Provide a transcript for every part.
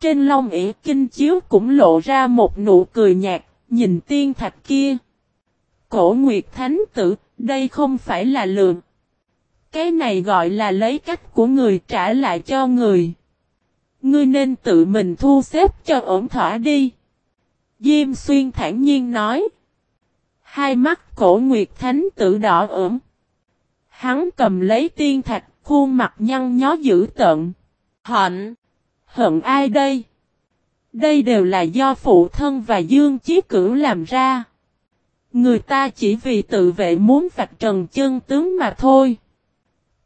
Trên long ỉ kinh chiếu cũng lộ ra một nụ cười nhạt, nhìn tiên thạch kia. Cổ Nguyệt Thánh tử, đây không phải là lượng. Cái này gọi là lấy cách của người trả lại cho người. Ngươi nên tự mình thu xếp cho ổn thỏa đi. Diêm xuyên thản nhiên nói. Hai mắt cổ Nguyệt Thánh tử đỏ ửng. Hắn cầm lấy tiên thạch, khuôn mặt nhăn nhó dữ tợn. Hạnh! Hận ai đây? Đây đều là do phụ thân và Dương Chí Cửu làm ra. Người ta chỉ vì tự vệ muốn vạch trần chân tướng mà thôi.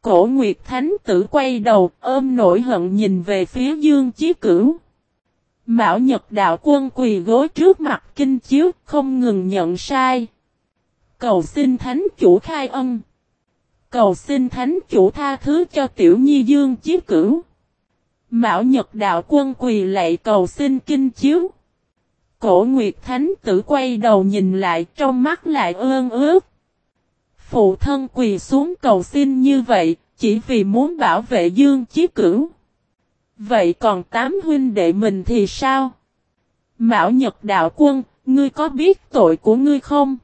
Cổ Nguyệt Thánh tử quay đầu, ôm nổi hận nhìn về phía Dương Chí Cửu. Mão Nhật Đạo Quân quỳ gối trước mặt kinh chiếu, không ngừng nhận sai. Cầu xin Thánh chủ khai ân. Cầu xin Thánh chủ tha thứ cho Tiểu Nhi Dương Chí Cửu. Mạo Nhật Đạo Quân quỳ lạy cầu xin kinh chiếu. Cổ Nguyệt Thánh tử quay đầu nhìn lại trong mắt lại ơn ướt. Phụ thân quỳ xuống cầu xin như vậy, chỉ vì muốn bảo vệ Dương Chí Cửu. Vậy còn tám huynh đệ mình thì sao? Mạo Nhật Đạo Quân, ngươi có biết tội của ngươi không?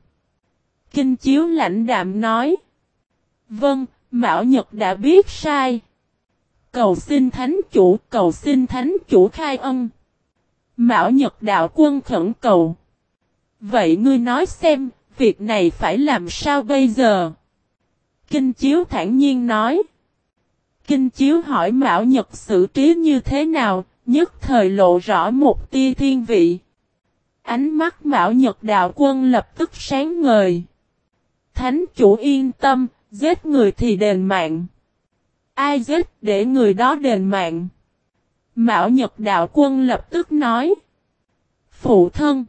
Kinh Chiếu lãnh đạm nói. Vâng, Mạo Nhật đã biết sai. Cầu xin thánh chủ, cầu xin thánh chủ khai ân. mão Nhật đạo quân khẩn cầu. Vậy ngươi nói xem, việc này phải làm sao bây giờ? Kinh Chiếu thản nhiên nói. Kinh Chiếu hỏi mão Nhật xử trí như thế nào, nhất thời lộ rõ một tia thiên vị. Ánh mắt mão Nhật đạo quân lập tức sáng ngời. Thánh chủ yên tâm, giết người thì đền mạng. Ai giết để người đó đền mạng. Mạo Nhật Đạo Quân lập tức nói. Phụ thân.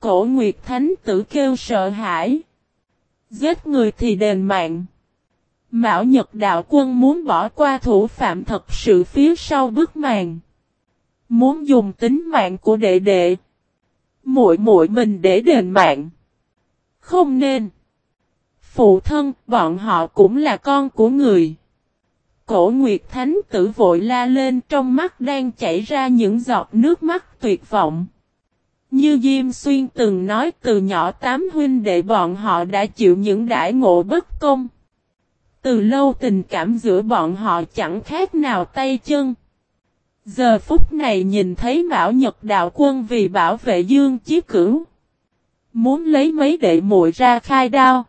Cổ Nguyệt Thánh tử kêu sợ hãi. Giết người thì đền mạng. Mạo Nhật Đạo Quân muốn bỏ qua thủ phạm thật sự phía sau bức màn. Muốn dùng tính mạng của đệ đệ. Muội muội mình để đền mạng. Không nên. Phụ thân, bọn họ cũng là con của người. Cổ Nguyệt Thánh tử vội la lên, trong mắt đang chảy ra những giọt nước mắt tuyệt vọng. Như Diêm Xuyên từng nói, từ nhỏ tám huynh đệ bọn họ đã chịu những đãi ngộ bất công. Từ lâu tình cảm giữa bọn họ chẳng khác nào tay chân. Giờ phút này nhìn thấy Mão Nhật Đạo Quân vì bảo vệ Dương Chí Cửu. Muốn lấy mấy đệ muội ra khai đao.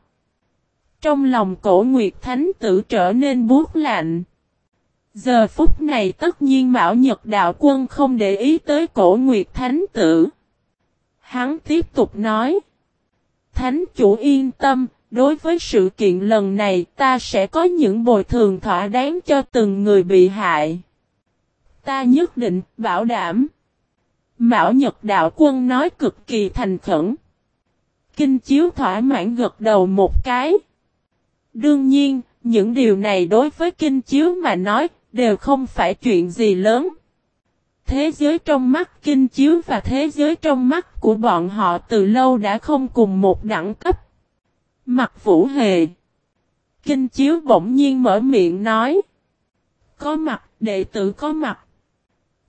Trong lòng cổ Nguyệt Thánh tử trở nên buốt lạnh. Giờ phút này tất nhiên Mão Nhật Đạo Quân không để ý tới cổ Nguyệt Thánh Tử. Hắn tiếp tục nói. Thánh chủ yên tâm, đối với sự kiện lần này ta sẽ có những bồi thường thỏa đáng cho từng người bị hại. Ta nhất định bảo đảm. Mão Nhật Đạo Quân nói cực kỳ thành khẩn. Kinh Chiếu thỏa mãn gật đầu một cái. Đương nhiên, những điều này đối với Kinh Chiếu mà nói đều không phải chuyện gì lớn. Thế giới trong mắt kinh chiếu và thế giới trong mắt của bọn họ từ lâu đã không cùng một đẳng cấp. Mặt vũ hề. Kinh chiếu bỗng nhiên mở miệng nói. Có mặt, đệ tử có mặt.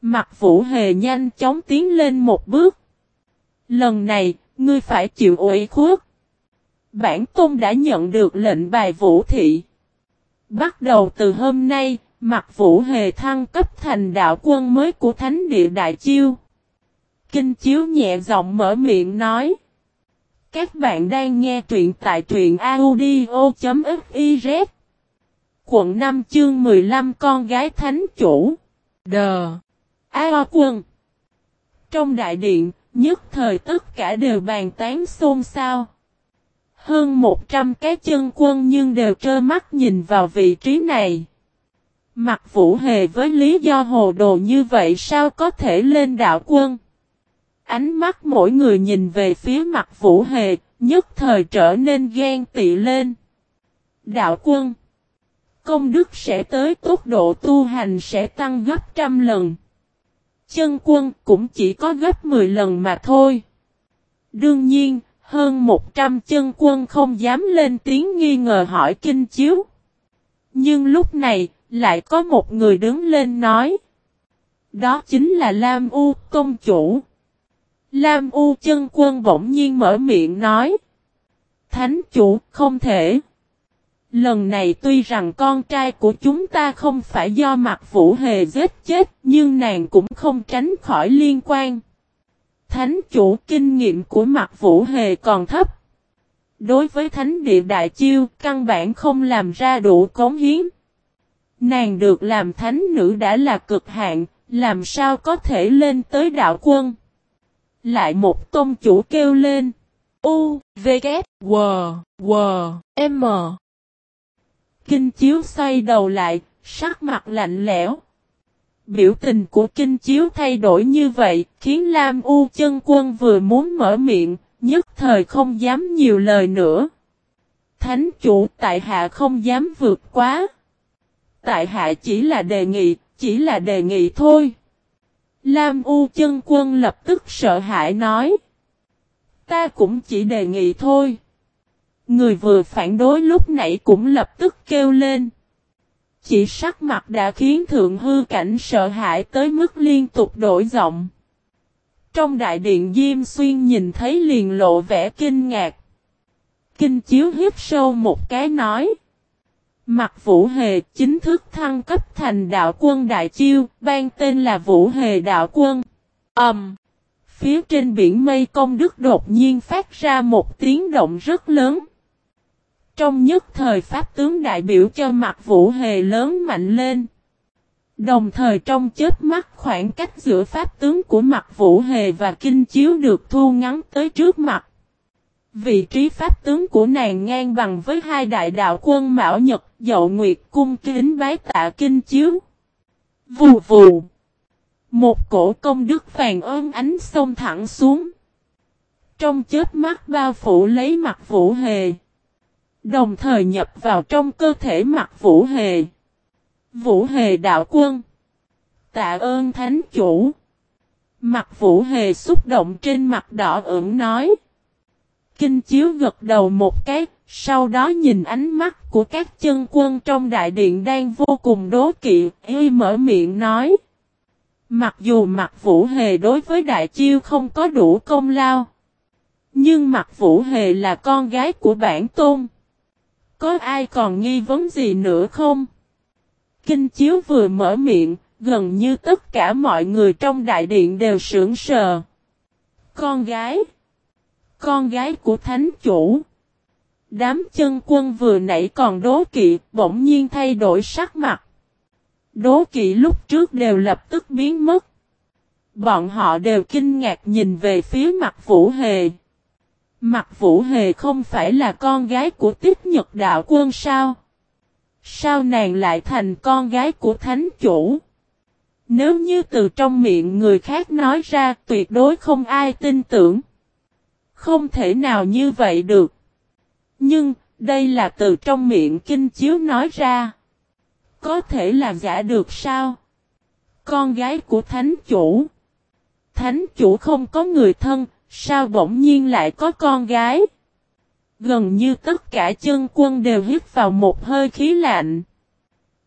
Mặt vũ hề nhanh chóng tiến lên một bước. Lần này, ngươi phải chịu ủy khuất. Bản tôn đã nhận được lệnh bài vũ thị. Bắt đầu từ hôm nay, Mặt vũ hề thăng cấp thành đạo quân mới của thánh địa đại chiêu. Kinh chiếu nhẹ giọng mở miệng nói. Các bạn đang nghe truyện tại truyện audio.fiz. Quận 5 chương 15 con gái thánh chủ. Đờ. A quân. Trong đại điện, nhất thời tất cả đều bàn tán xôn xao. Hơn 100 cái chân quân nhưng đều trơ mắt nhìn vào vị trí này. Mặt vũ hề với lý do hồ đồ như vậy sao có thể lên đạo quân? Ánh mắt mỗi người nhìn về phía mặt vũ hề, nhất thời trở nên ghen tị lên. Đạo quân Công đức sẽ tới tốc độ tu hành sẽ tăng gấp trăm lần. Chân quân cũng chỉ có gấp 10 lần mà thôi. Đương nhiên, hơn 100 chân quân không dám lên tiếng nghi ngờ hỏi kinh chiếu. Nhưng lúc này, lại có một người đứng lên nói. Đó chính là Lam U công Chủ. Lam U chân quân bỗng nhiên mở miệng nói. Thánh chủ, không thể. Lần này tuy rằng con trai của chúng ta không phải do mặt vũ hề giết chết, nhưng nàng cũng không tránh khỏi liên quan. Thánh chủ, kinh nghiệm của mặt vũ hề còn thấp. Đối với thánh địa đại chiêu, căn bản không làm ra đủ cống hiến. Nàng được làm thánh nữ đã là cực hạn, làm sao có thể lên tới đạo quân. Lại một tôn chủ kêu lên. U, V, K, W, W, M. Kinh chiếu xoay đầu lại, sắc mặt lạnh lẽo. Biểu tình của kinh chiếu thay đổi như vậy, khiến Lam U chân quân vừa muốn mở miệng, nhất thời không dám nhiều lời nữa. Thánh chủ tại hạ không dám vượt quá. Tại hạ chỉ là đề nghị, chỉ là đề nghị thôi. Lam U chân quân lập tức sợ hãi nói. Ta cũng chỉ đề nghị thôi. Người vừa phản đối lúc nãy cũng lập tức kêu lên. Chỉ sắc mặt đã khiến thượng hư cảnh sợ hãi tới mức liên tục đổi giọng. Trong đại điện Diêm Xuyên nhìn thấy liền lộ vẻ kinh ngạc. Kinh chiếu hiếp sâu một cái nói. Mặt Vũ Hề chính thức thăng cấp thành đạo quân Đại Chiêu, ban tên là Vũ Hề đạo quân. Ẩm! Um, phía trên biển mây công đức đột nhiên phát ra một tiếng động rất lớn. Trong nhất thời pháp tướng đại biểu cho mặt Vũ Hề lớn mạnh lên. Đồng thời trong chết mắt khoảng cách giữa pháp tướng của mặt Vũ Hề và Kinh Chiếu được thu ngắn tới trước mặt. Vị trí pháp tướng của nàng ngang bằng với hai đại đạo quân Mão Nhật, Dậu Nguyệt cung kính bái tạ Kinh Chiếu. Vù vù. Một cổ công đức vàng ơn ánh sông thẳng xuống. Trong chết mắt bao phủ lấy mặt Vũ Hề. Đồng thời nhập vào trong cơ thể mặt Vũ Hề. Vũ Hề đạo quân. Tạ ơn thánh chủ. Mặt Vũ Hề xúc động trên mặt đỏ ửng nói. Kinh chiếu gật đầu một cái, sau đó nhìn ánh mắt của các chân quân trong đại điện đang vô cùng đố kỵ, y mở miệng nói. Mặc dù mặt Vũ Hề đối với đại chiêu không có đủ công lao. Nhưng mặt Vũ Hề là con gái của bản tôn. Có ai còn nghi vấn gì nữa không? Kinh chiếu vừa mở miệng, gần như tất cả mọi người trong đại điện đều sững sờ. Con gái. Con gái con gái của thánh chủ. Đám chân quân vừa nãy còn đố kỵ, bỗng nhiên thay đổi sắc mặt. Đố kỵ lúc trước đều lập tức biến mất. Bọn họ đều kinh ngạc nhìn về phía mặt Vũ Hề. Mặt Vũ Hề không phải là con gái của Tích Nhật Đạo Quân sao? Sao nàng lại thành con gái của Thánh Chủ? Nếu như từ trong miệng người khác nói ra tuyệt đối không ai tin tưởng. Không thể nào như vậy được. Nhưng, đây là từ trong miệng kinh chiếu nói ra. Có thể là giả được sao? Con gái của thánh chủ. Thánh chủ không có người thân, sao bỗng nhiên lại có con gái? Gần như tất cả chân quân đều hít vào một hơi khí lạnh.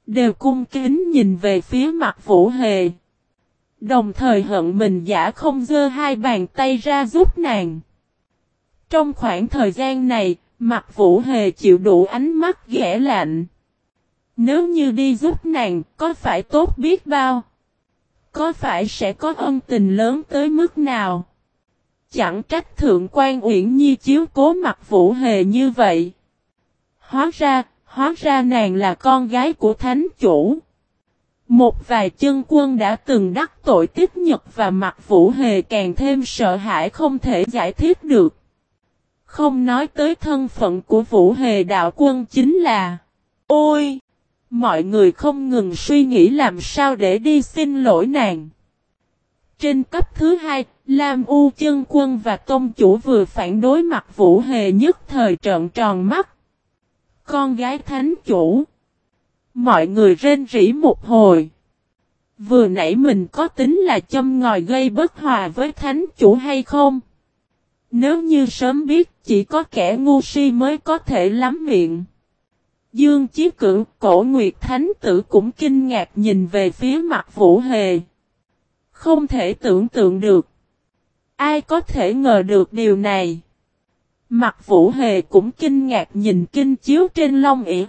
Đều cung kính nhìn về phía mặt Vũ Hề. Đồng thời hận mình giả không dơ hai bàn tay ra giúp nàng. Trong khoảng thời gian này, mặt Vũ Hề chịu đủ ánh mắt ghẻ lạnh. Nếu như đi giúp nàng, có phải tốt biết bao? Có phải sẽ có ân tình lớn tới mức nào? Chẳng trách Thượng quan Uyển Nhi chiếu cố mặt Vũ Hề như vậy. Hóa ra, hóa ra nàng là con gái của thánh chủ. Một vài chân quân đã từng đắc tội tiếp nhật và mặt Vũ Hề càng thêm sợ hãi không thể giải thích được. Không nói tới thân phận của Vũ Hề đạo quân chính là Ôi! Mọi người không ngừng suy nghĩ làm sao để đi xin lỗi nàng. Trên cấp thứ hai, Lam U chân quân và tôn chủ vừa phản đối mặt Vũ Hề nhất thời trợn tròn mắt. Con gái thánh chủ. Mọi người rên rỉ một hồi. Vừa nãy mình có tính là châm ngòi gây bất hòa với thánh chủ hay không? Nếu như sớm biết chỉ có kẻ ngu si mới có thể lắm miệng. Dương Chí Cửu, cổ Nguyệt Thánh Tử cũng kinh ngạc nhìn về phía mặt Vũ Hề. Không thể tưởng tượng được. Ai có thể ngờ được điều này? Mặt vũ hề cũng kinh ngạc nhìn kinh chiếu trên long ỉa.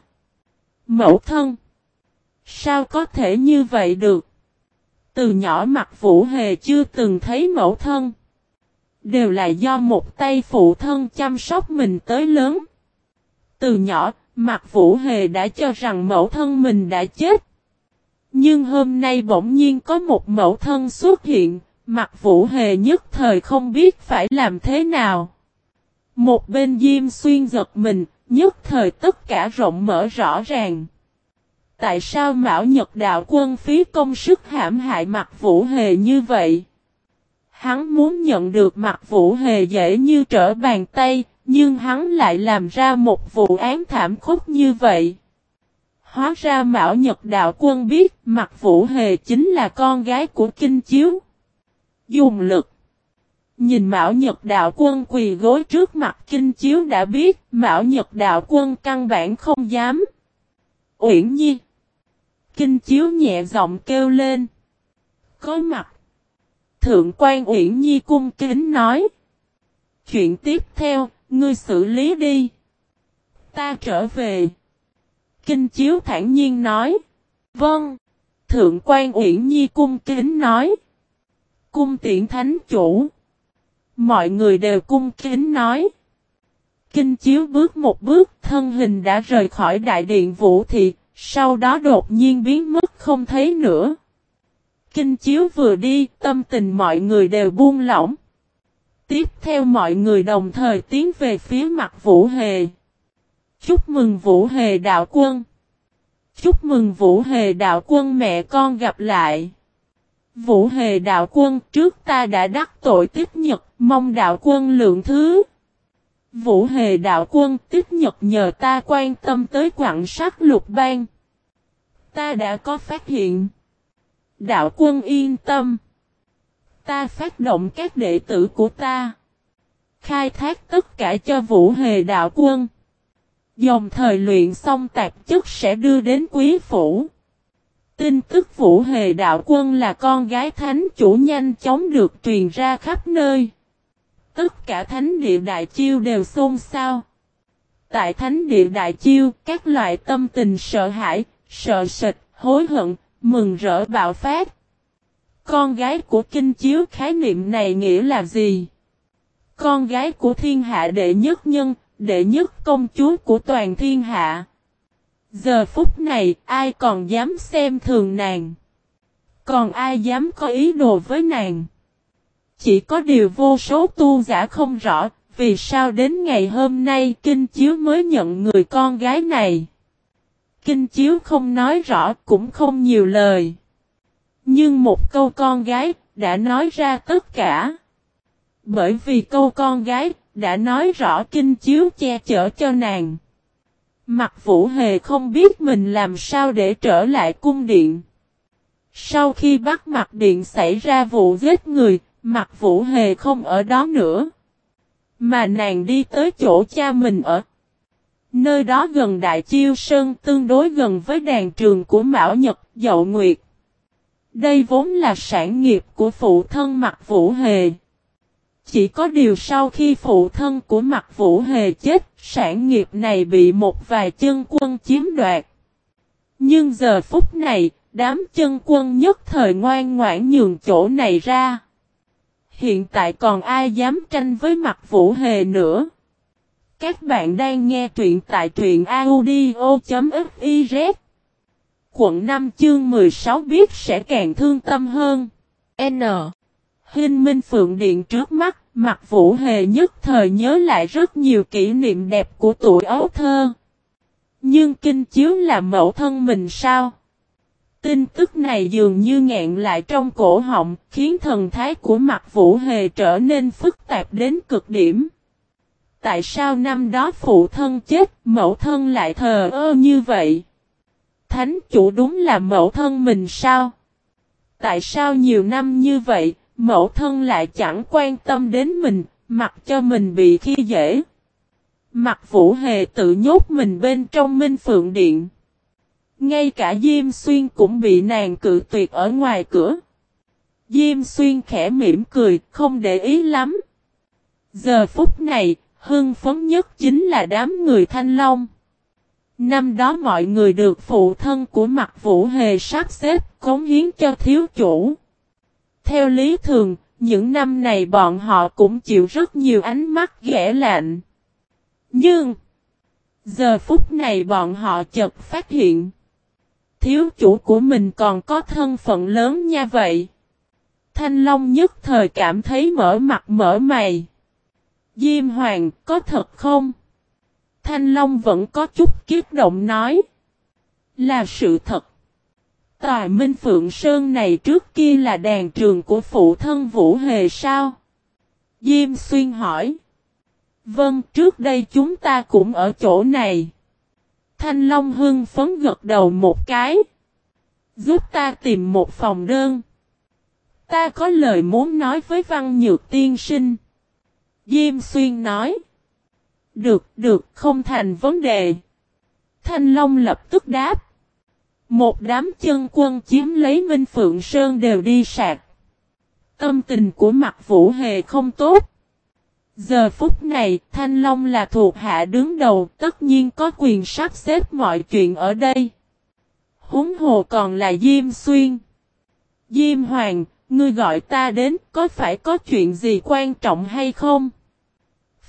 Mẫu thân. Sao có thể như vậy được? Từ nhỏ mặt vũ hề chưa từng thấy mẫu thân. Đều là do một tay phụ thân chăm sóc mình tới lớn. Từ nhỏ, Mạc vũ hề đã cho rằng mẫu thân mình đã chết. Nhưng hôm nay bỗng nhiên có một mẫu thân xuất hiện, Mạc vũ hề nhất thời không biết phải làm thế nào. Một bên Diêm Xuyên giật mình, nhất thời tất cả rộng mở rõ ràng. Tại sao Mão Nhật Đạo quân phí công sức hãm hại Mạc Vũ Hề như vậy? Hắn muốn nhận được mặt Vũ Hề dễ như trở bàn tay, nhưng hắn lại làm ra một vụ án thảm khốc như vậy. Hóa ra Mão Nhật Đạo quân biết mặt Vũ Hề chính là con gái của Kinh Chiếu. Dùng lực. Nhìn Mão Nhật Đạo Quân quỳ gối trước mặt Kinh Chiếu đã biết Mão Nhật Đạo Quân căn bản không dám. Uyển Nhi. Kinh Chiếu nhẹ giọng kêu lên. Có mặt. Thượng quan Uyển Nhi cung kính nói. Chuyện tiếp theo, ngươi xử lý đi. Ta trở về. Kinh Chiếu thản nhiên nói. Vâng. Thượng quan Uyển Nhi cung kính nói. Cung tiện thánh chủ. Mọi người đều cung kính nói. Kinh chiếu bước một bước, thân hình đã rời khỏi đại điện vũ thị, sau đó đột nhiên biến mất không thấy nữa. Kinh chiếu vừa đi, tâm tình mọi người đều buông lỏng. Tiếp theo mọi người đồng thời tiến về phía mặt Vũ Hề. Chúc mừng Vũ Hề đạo quân. Chúc mừng Vũ Hề đạo quân mẹ con gặp lại. Vũ Hề đạo quân trước ta đã đắc tội tiếp nhật, mong đạo quân lượng thứ. Vũ Hề đạo quân tiếp nhật nhờ ta quan tâm tới quảng sát lục bang. Ta đã có phát hiện. Đạo quân yên tâm. Ta phát động các đệ tử của ta. Khai thác tất cả cho Vũ Hề đạo quân. Dòng thời luyện xong tạp chất sẽ đưa đến quý phủ. Tin tức Vũ Hề Đạo Quân là con gái thánh chủ nhanh chóng được truyền ra khắp nơi. Tất cả thánh địa đại chiêu đều xôn xao. Tại thánh địa đại chiêu, các loại tâm tình sợ hãi, sợ sệt, hối hận, mừng rỡ bạo phát. Con gái của kinh chiếu khái niệm này nghĩa là gì? Con gái của thiên hạ đệ nhất nhân, đệ nhất công chúa của toàn thiên hạ. Giờ phút này, ai còn dám xem thường nàng? Còn ai dám có ý đồ với nàng? Chỉ có điều vô số tu giả không rõ, vì sao đến ngày hôm nay Kinh Chiếu mới nhận người con gái này. Kinh Chiếu không nói rõ cũng không nhiều lời. Nhưng một câu con gái đã nói ra tất cả. Bởi vì câu con gái đã nói rõ Kinh Chiếu che chở cho nàng. Mặt Vũ Hề không biết mình làm sao để trở lại cung điện. Sau khi bắt mặt điện xảy ra vụ giết người, mặt Vũ Hề không ở đó nữa. Mà nàng đi tới chỗ cha mình ở. Nơi đó gần Đại Chiêu Sơn tương đối gần với đàn trường của Mão Nhật, Dậu Nguyệt. Đây vốn là sản nghiệp của phụ thân Mạc Vũ Hề. Chỉ có điều sau khi phụ thân của Mạc Vũ Hề chết, sản nghiệp này bị một vài chân quân chiếm đoạt. Nhưng giờ phút này, đám chân quân nhất thời ngoan ngoãn nhường chỗ này ra. Hiện tại còn ai dám tranh với Mạc Vũ Hề nữa. Các bạn đang nghe truyện tại truyện audio.fiz Quận 5 chương 16 biết sẽ càng thương tâm hơn. N. Hinh Minh Phượng Điện trước mắt, mặt Vũ Hề nhất thời nhớ lại rất nhiều kỷ niệm đẹp của tuổi ấu thơ. Nhưng kinh chiếu là mẫu thân mình sao? Tin tức này dường như ngẹn lại trong cổ họng, khiến thần thái của mặt Vũ Hề trở nên phức tạp đến cực điểm. Tại sao năm đó phụ thân chết, mẫu thân lại thờ ơ như vậy? Thánh chủ đúng là mẫu thân mình sao? Tại sao nhiều năm như vậy, Mẫu thân lại chẳng quan tâm đến mình, mặc cho mình bị khi dễ. Mặt vũ hề tự nhốt mình bên trong minh phượng điện. Ngay cả Diêm Xuyên cũng bị nàng cự tuyệt ở ngoài cửa. Diêm xuyên khẽ mỉm cười, không để ý lắm. Giờ phút này, hưng phấn nhất chính là đám người thanh long. Năm đó mọi người được phụ thân của mặt vũ hề sắp xếp cống hiến cho thiếu chủ. Theo lý thường, những năm này bọn họ cũng chịu rất nhiều ánh mắt ghẻ lạnh. Nhưng, giờ phút này bọn họ chợt phát hiện. Thiếu chủ của mình còn có thân phận lớn nha vậy. Thanh Long nhất thời cảm thấy mở mặt mở mày. Diêm Hoàng, có thật không? Thanh Long vẫn có chút kiếp động nói. Là sự thật. Tòa Minh Phượng Sơn này trước kia là đàn trường của phụ thân Vũ Hề sao? Diêm Xuyên hỏi. Vâng, trước đây chúng ta cũng ở chỗ này. Thanh Long hưng phấn gật đầu một cái. Giúp ta tìm một phòng đơn. Ta có lời muốn nói với Văn Nhược Tiên Sinh. Diêm Xuyên nói. Được, được, không thành vấn đề. Thanh Long lập tức đáp. Một đám chân quân chiếm lấy Minh Phượng Sơn đều đi sạc. Tâm tình của mặt Vũ Hề không tốt. Giờ phút này, Thanh Long là thuộc hạ đứng đầu, tất nhiên có quyền sắp xếp mọi chuyện ở đây. Húng hồ còn là Diêm Xuyên. Diêm Hoàng, ngươi gọi ta đến, có phải có chuyện gì quan trọng hay không?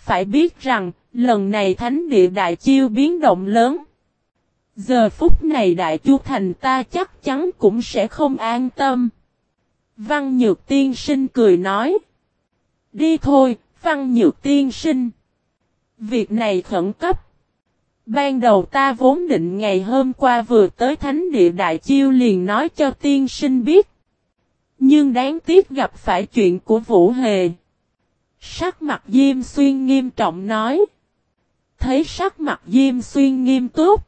Phải biết rằng, lần này thánh địa đại chiêu biến động lớn. Giờ phút này đại chu thành ta chắc chắn cũng sẽ không an tâm. Văn Nhược Tiên Sinh cười nói. Đi thôi, Văn Nhược Tiên Sinh. Việc này khẩn cấp. Ban đầu ta vốn định ngày hôm qua vừa tới Thánh Địa Đại Chiêu liền nói cho tiên sinh biết. Nhưng đáng tiếc gặp phải chuyện của Vũ Hề. Sắc mặt Diêm Xuyên nghiêm trọng nói. Thấy sắc mặt Diêm Xuyên nghiêm túc.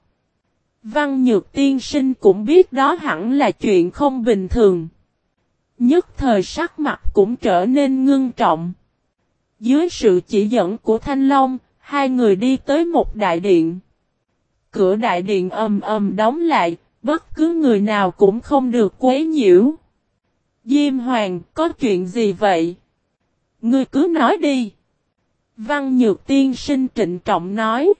Văn Nhược Tiên Sinh cũng biết đó hẳn là chuyện không bình thường. Nhất thời sắc mặt cũng trở nên ngưng trọng. Dưới sự chỉ dẫn của Thanh Long, hai người đi tới một đại điện. Cửa đại điện ầm ầm đóng lại, bất cứ người nào cũng không được quấy nhiễu. Diêm Hoàng, có chuyện gì vậy? Ngươi cứ nói đi. Văn Nhược Tiên sinh trịnh trọng nói.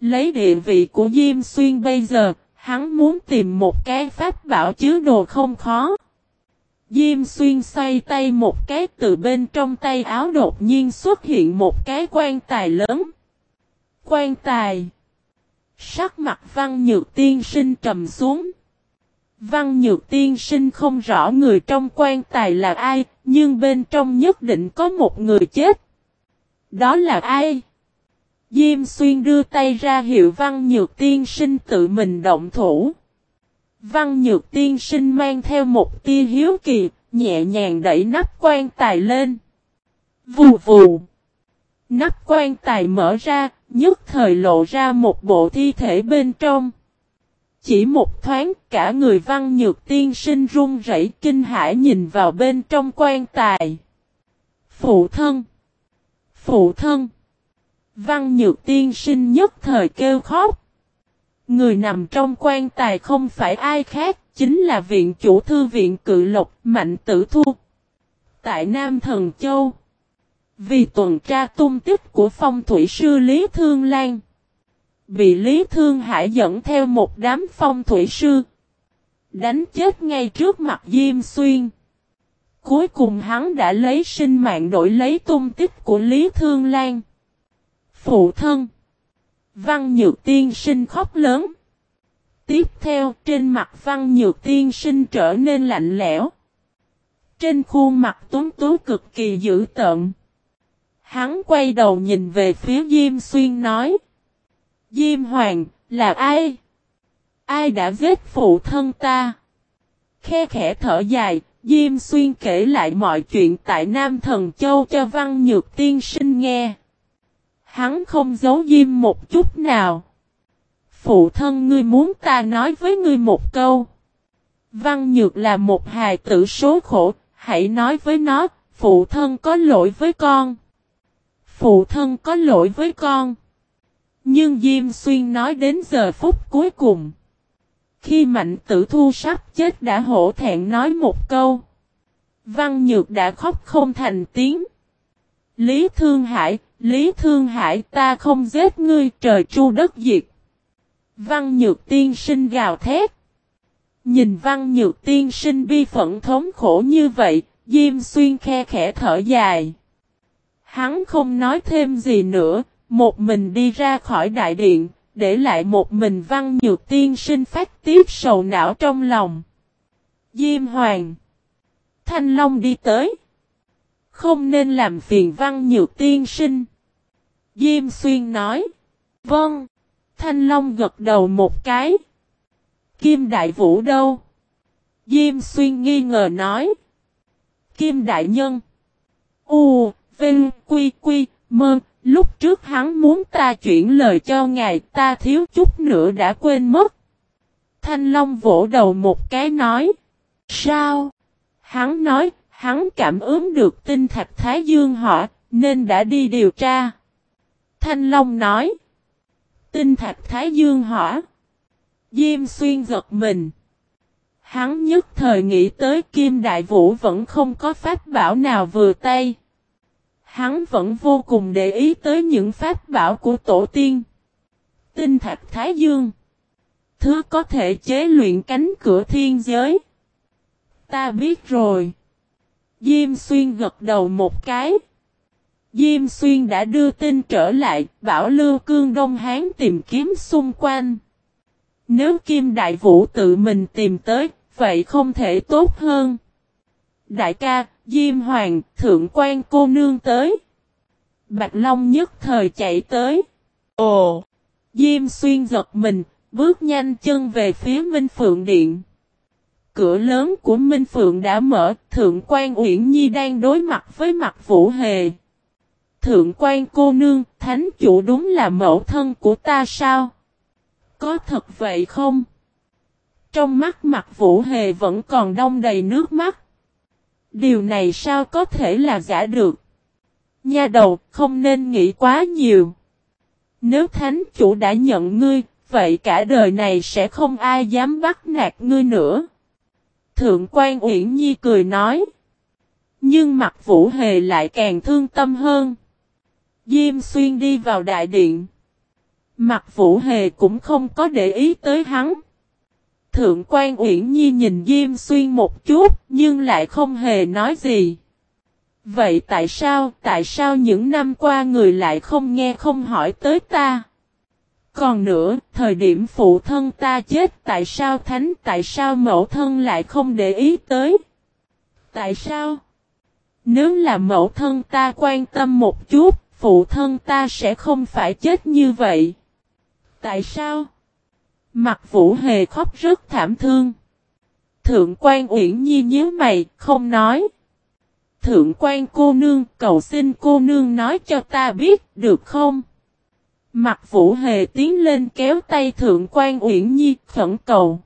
Lấy địa vị của Diêm Xuyên bây giờ, hắn muốn tìm một cái pháp bảo chứa đồ không khó. Diêm xuyên xoay tay một cái từ bên trong tay áo đột nhiên xuất hiện một cái quan tài lớn. Quan tài. Sắc mặt văn nhược tiên sinh trầm xuống. Văn nhược tiên sinh không rõ người trong quan tài là ai, nhưng bên trong nhất định có một người chết. Đó là ai? Diêm xuyên đưa tay ra hiệu văn nhược tiên sinh tự mình động thủ. Văn nhược tiên sinh mang theo một tia hiếu kỳ, nhẹ nhàng đẩy nắp quan tài lên. Vù vù. Nắp quan tài mở ra, nhất thời lộ ra một bộ thi thể bên trong. Chỉ một thoáng cả người văn nhược tiên sinh run rẩy kinh hãi nhìn vào bên trong quan tài. Phụ thân. Phụ thân. Văn nhược tiên sinh nhất thời kêu khóc. Người nằm trong quan tài không phải ai khác, chính là viện chủ thư viện cự lộc Mạnh Tử Thu. Tại Nam Thần Châu. Vì tuần tra tung tích của phong thủy sư Lý Thương Lan. Bị Lý Thương Hải dẫn theo một đám phong thủy sư. Đánh chết ngay trước mặt Diêm Xuyên. Cuối cùng hắn đã lấy sinh mạng đổi lấy tung tích của Lý Thương Lan. Phụ thân. Văn Nhược Tiên sinh khóc lớn. Tiếp theo, trên mặt Văn Nhược Tiên sinh trở nên lạnh lẽo. Trên khuôn mặt tuấn tú cực kỳ dữ tợn. Hắn quay đầu nhìn về phía Diêm Xuyên nói. Diêm Hoàng, là ai? Ai đã giết phụ thân ta? Khe khẽ thở dài, Diêm Xuyên kể lại mọi chuyện tại Nam Thần Châu cho Văn Nhược Tiên sinh nghe. Hắn không giấu Diêm một chút nào. Phụ thân ngươi muốn ta nói với ngươi một câu. Văn Nhược là một hài tử số khổ, hãy nói với nó, phụ thân có lỗi với con. Phụ thân có lỗi với con. Nhưng Diêm Xuyên nói đến giờ phút cuối cùng. Khi Mạnh Tử Thu sắp chết đã hổ thẹn nói một câu. Văn Nhược đã khóc không thành tiếng. Lý Thương Hải, Lý Thương Hải ta không giết ngươi trời chu đất diệt. Văn Nhược tiên sinh gào thét. Nhìn Văn Nhược tiên sinh bi phẫn thống khổ như vậy, Diêm Xuyên khe khẽ thở dài. Hắn không nói thêm gì nữa, một mình đi ra khỏi đại điện, để lại một mình Văn Nhược tiên sinh phát tiếp sầu não trong lòng. Diêm Hoàng Thanh Long đi tới. Không nên làm phiền Văn Nhược tiên sinh. Diêm Xuyên nói. Vâng. Thanh Long gật đầu một cái. Kim Đại Vũ đâu? Diêm Xuyên nghi ngờ nói. Kim Đại Nhân. U, Vinh, Quy, Quy, Mơ. Lúc trước hắn muốn ta chuyển lời cho ngài ta thiếu chút nữa đã quên mất. Thanh Long vỗ đầu một cái nói. Sao? Hắn nói, hắn cảm ứng được tinh thạch Thái Dương họ, nên đã đi điều tra. Thanh Long nói. Tinh thạch Thái Dương hỏa. Diêm xuyên giật mình. Hắn nhất thời nghĩ tới Kim Đại Vũ vẫn không có pháp bảo nào vừa tay. Hắn vẫn vô cùng để ý tới những pháp bảo của tổ tiên. Tinh thạch Thái Dương. Thứ có thể chế luyện cánh cửa thiên giới. Ta biết rồi. Diêm xuyên gật đầu một cái. Diêm Xuyên đã đưa tin trở lại, bảo Lưu Cương Đông Hán tìm kiếm xung quanh. Nếu Kim Đại Vũ tự mình tìm tới, vậy không thể tốt hơn. Đại ca, Diêm Hoàng, Thượng quan cô nương tới. Bạch Long nhất thời chạy tới. Ồ! Diêm Xuyên giật mình, bước nhanh chân về phía Minh Phượng Điện. Cửa lớn của Minh Phượng đã mở, Thượng quan Uyển Nhi đang đối mặt với mặt Vũ Hề. Thượng quan cô nương, thánh chủ đúng là mẫu thân của ta sao? Có thật vậy không? Trong mắt mặt Vũ Hề vẫn còn đông đầy nước mắt. Điều này sao có thể là giả được? Nha đầu, không nên nghĩ quá nhiều. Nếu thánh chủ đã nhận ngươi, vậy cả đời này sẽ không ai dám bắt nạt ngươi nữa. Thượng quan Uyển Nhi cười nói. Nhưng mặt Vũ Hề lại càng thương tâm hơn. Diêm xuyên đi vào đại điện. Mặt vũ hề cũng không có để ý tới hắn. Thượng quan Uyển Nhi nhìn Diêm Xuyên một chút, nhưng lại không hề nói gì. Vậy tại sao, tại sao những năm qua người lại không nghe không hỏi tới ta? Còn nữa, thời điểm phụ thân ta chết tại sao thánh, tại sao mẫu thân lại không để ý tới? Tại sao? Nếu là mẫu thân ta quan tâm một chút, phụ thân ta sẽ không phải chết như vậy. Tại sao? Mặt vũ hề khóc rất thảm thương. Thượng quan Uyển Nhi nhớ mày, không nói. Thượng quan cô nương, cầu xin cô nương nói cho ta biết, được không? Mặt vũ hề tiến lên kéo tay thượng quan Uyển Nhi, khẩn cầu.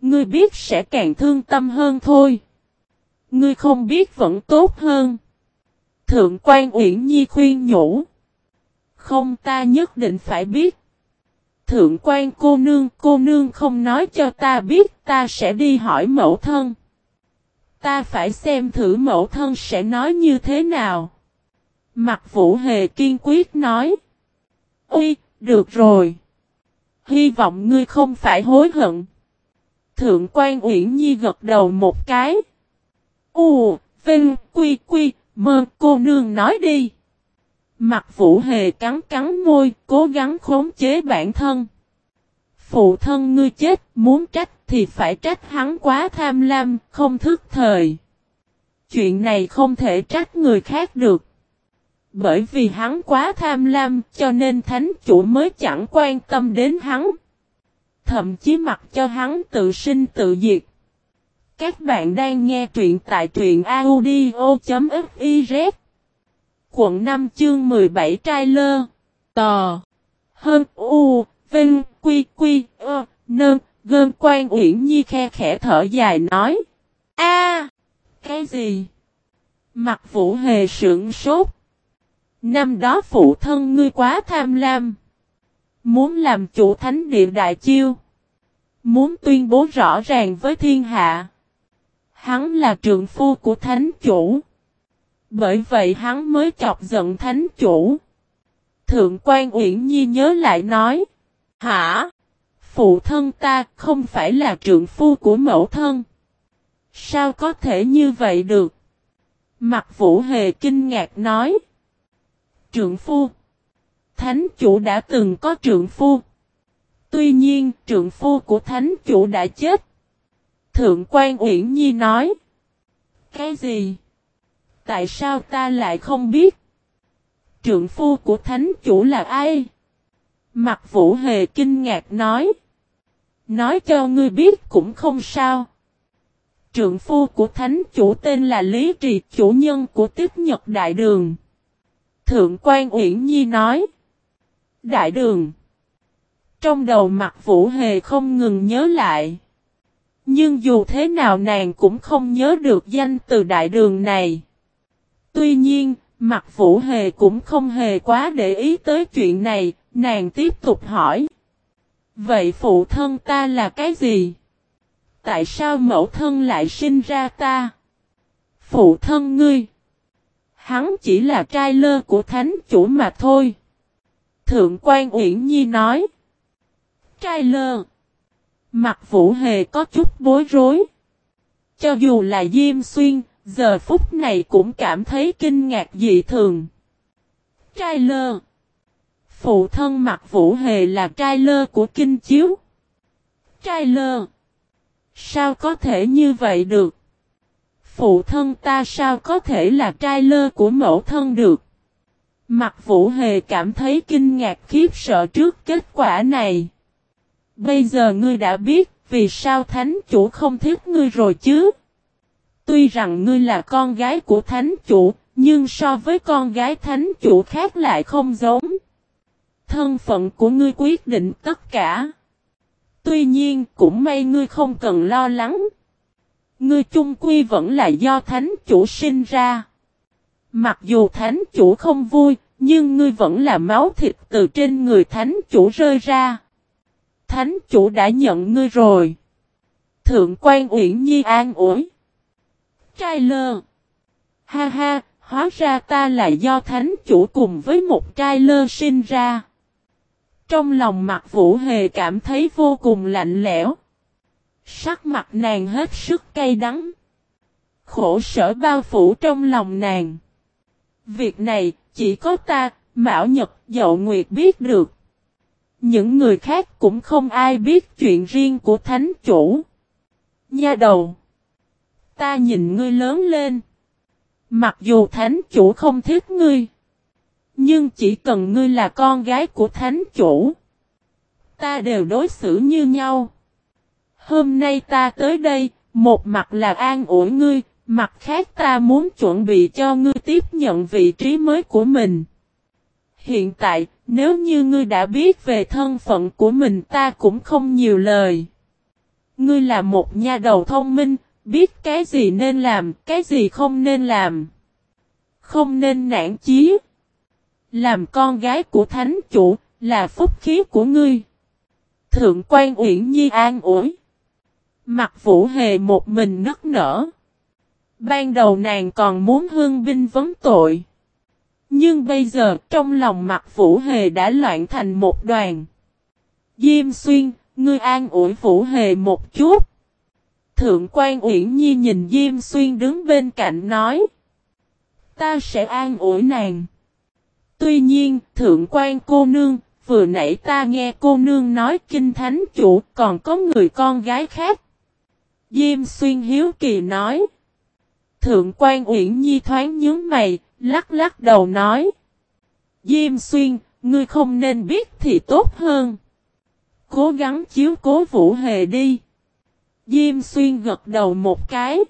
Ngươi biết sẽ càng thương tâm hơn thôi. Ngươi không biết vẫn tốt hơn. Thượng quan Uyển Nhi khuyên nhủ. Không ta nhất định phải biết. Thượng quan cô nương, cô nương không nói cho ta biết, ta sẽ đi hỏi mẫu thân. Ta phải xem thử mẫu thân sẽ nói như thế nào. Mặt vũ hề kiên quyết nói. Ui, được rồi. Hy vọng ngươi không phải hối hận. Thượng quan Uyển Nhi gật đầu một cái. U, Vinh, Quy, Quy, Mơ cô nương nói đi. Mặt vũ hề cắn cắn môi, cố gắng khống chế bản thân. Phụ thân ngươi chết, muốn trách thì phải trách hắn quá tham lam, không thức thời. Chuyện này không thể trách người khác được. Bởi vì hắn quá tham lam, cho nên thánh chủ mới chẳng quan tâm đến hắn. Thậm chí mặc cho hắn tự sinh tự diệt. Các bạn đang nghe truyện tại truyện audio.fif Quận 5 chương 17 lơ Tò Hơn U, Vinh, Quy Quy, Ơ Nơn Gơn quan Uyển Nhi, khe, khẽ, thở dài, nói. A, Cái gì? Mặt vũ hề sưởng sốt. Năm đó phụ thân ngươi quá tham lam. Muốn làm chủ thánh địa đại chiêu. Muốn tuyên bố rõ ràng với thiên hạ. Hắn là trượng phu của thánh chủ. Bởi vậy hắn mới chọc giận thánh chủ. Thượng quan Uyển Nhi nhớ lại nói. Hả? Phụ thân ta không phải là trượng phu của mẫu thân. Sao có thể như vậy được? Mặt vũ hề kinh ngạc nói. Trượng phu. Thánh chủ đã từng có trượng phu. Tuy nhiên, trượng phu của thánh chủ đã chết. Thượng quan Uyển Nhi nói. Cái gì? Tại sao ta lại không biết? Trượng phu của thánh chủ là ai? Mặt vũ hề kinh ngạc nói. Nói cho ngươi biết cũng không sao. Trượng phu của thánh chủ tên là Lý Trì, chủ nhân của tiếp nhật đại đường. Thượng quan Uyển Nhi nói. Đại đường. Trong đầu mặt vũ hề không ngừng nhớ lại. Nhưng dù thế nào nàng cũng không nhớ được danh từ đại đường này. Tuy nhiên, mặt vũ hề cũng không hề quá để ý tới chuyện này, nàng tiếp tục hỏi. Vậy phụ thân ta là cái gì? Tại sao mẫu thân lại sinh ra ta? Phụ thân ngươi. Hắn chỉ là trai lơ của thánh chủ mà thôi. Thượng quan Uyển Nhi nói. Trai lơ. Mặt vũ hề có chút bối rối. Cho dù là Diêm Xuyên, giờ phút này cũng cảm thấy kinh ngạc dị thường. Trai lơ. Phụ thân mặt vũ hề là trai lơ của kinh chiếu. Trai lơ. Sao có thể như vậy được? Phụ thân ta sao có thể là trai lơ của mẫu thân được? Mặt vũ hề cảm thấy kinh ngạc khiếp sợ trước kết quả này. Bây giờ ngươi đã biết vì sao thánh chủ không thích ngươi rồi chứ? Tuy rằng ngươi là con gái của thánh chủ, nhưng so với con gái thánh chủ khác lại không giống. Thân phận của ngươi quyết định tất cả. Tuy nhiên cũng may ngươi không cần lo lắng. Ngươi chung quy vẫn là do thánh chủ sinh ra. Mặc dù thánh chủ không vui, nhưng ngươi vẫn là máu thịt từ trên người thánh chủ rơi ra. Thánh chủ đã nhận ngươi rồi. Thượng quan Uyển Nhi an ủi. Trai lơ. Ha ha, hóa ra ta là do thánh chủ cùng với một trai lơ sinh ra. Trong lòng mặt vũ hề cảm thấy vô cùng lạnh lẽo. Sắc mặt nàng hết sức cay đắng. Khổ sở bao phủ trong lòng nàng. Việc này chỉ có ta, Mão Nhật, Dậu Nguyệt biết được. Những người khác cũng không ai biết chuyện riêng của thánh chủ. Nha đầu. Ta nhìn ngươi lớn lên. Mặc dù thánh chủ không thích ngươi. Nhưng chỉ cần ngươi là con gái của thánh chủ. Ta đều đối xử như nhau. Hôm nay ta tới đây, một mặt là an ủi ngươi, mặt khác ta muốn chuẩn bị cho ngươi tiếp nhận vị trí mới của mình. Hiện tại, nếu như ngươi đã biết về thân phận của mình ta cũng không nhiều lời. Ngươi là một nha đầu thông minh, biết cái gì nên làm, cái gì không nên làm. Không nên nản chí. Làm con gái của thánh chủ, là phúc khí của ngươi. Thượng quan Uyển Nhi an ủi. Mặt vũ hề một mình nức nở. Ban đầu nàng còn muốn hương binh vấn tội. Nhưng bây giờ trong lòng mặt Vũ Hề đã loạn thành một đoàn. Diêm xuyên, ngươi an ủi Vũ Hề một chút. Thượng quan Uyển Nhi nhìn Diêm xuyên đứng bên cạnh nói. Ta sẽ an ủi nàng. Tuy nhiên, thượng quan cô nương, vừa nãy ta nghe cô nương nói kinh thánh chủ còn có người con gái khác. Diêm xuyên hiếu kỳ nói. Thượng quan Uyển Nhi thoáng nhớ mày, lắc lắc đầu nói. Diêm xuyên, ngươi không nên biết thì tốt hơn. Cố gắng chiếu cố vũ hề đi. Diêm xuyên gật đầu một cái.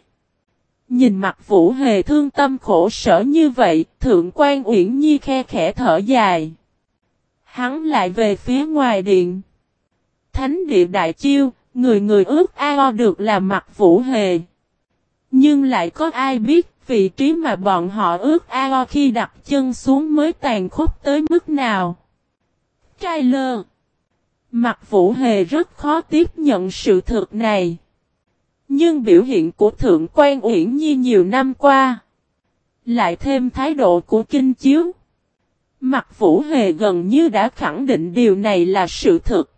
Nhìn mặt vũ hề thương tâm khổ sở như vậy, thượng quan uyển nhi khe khẽ thở dài. Hắn lại về phía ngoài điện. Thánh địa đại chiêu, người người ước ao được là mặt vũ hề. Nhưng lại có ai biết vị trí mà bọn họ ước ao khi đặt chân xuống mới tàn khốc tới mức nào. Trai lơ. Mặt vũ hề rất khó tiếp nhận sự thực này. Nhưng biểu hiện của Thượng quan Uyển Nhi nhiều năm qua. Lại thêm thái độ của Kinh Chiếu. Mặt Vũ Hề gần như đã khẳng định điều này là sự thực.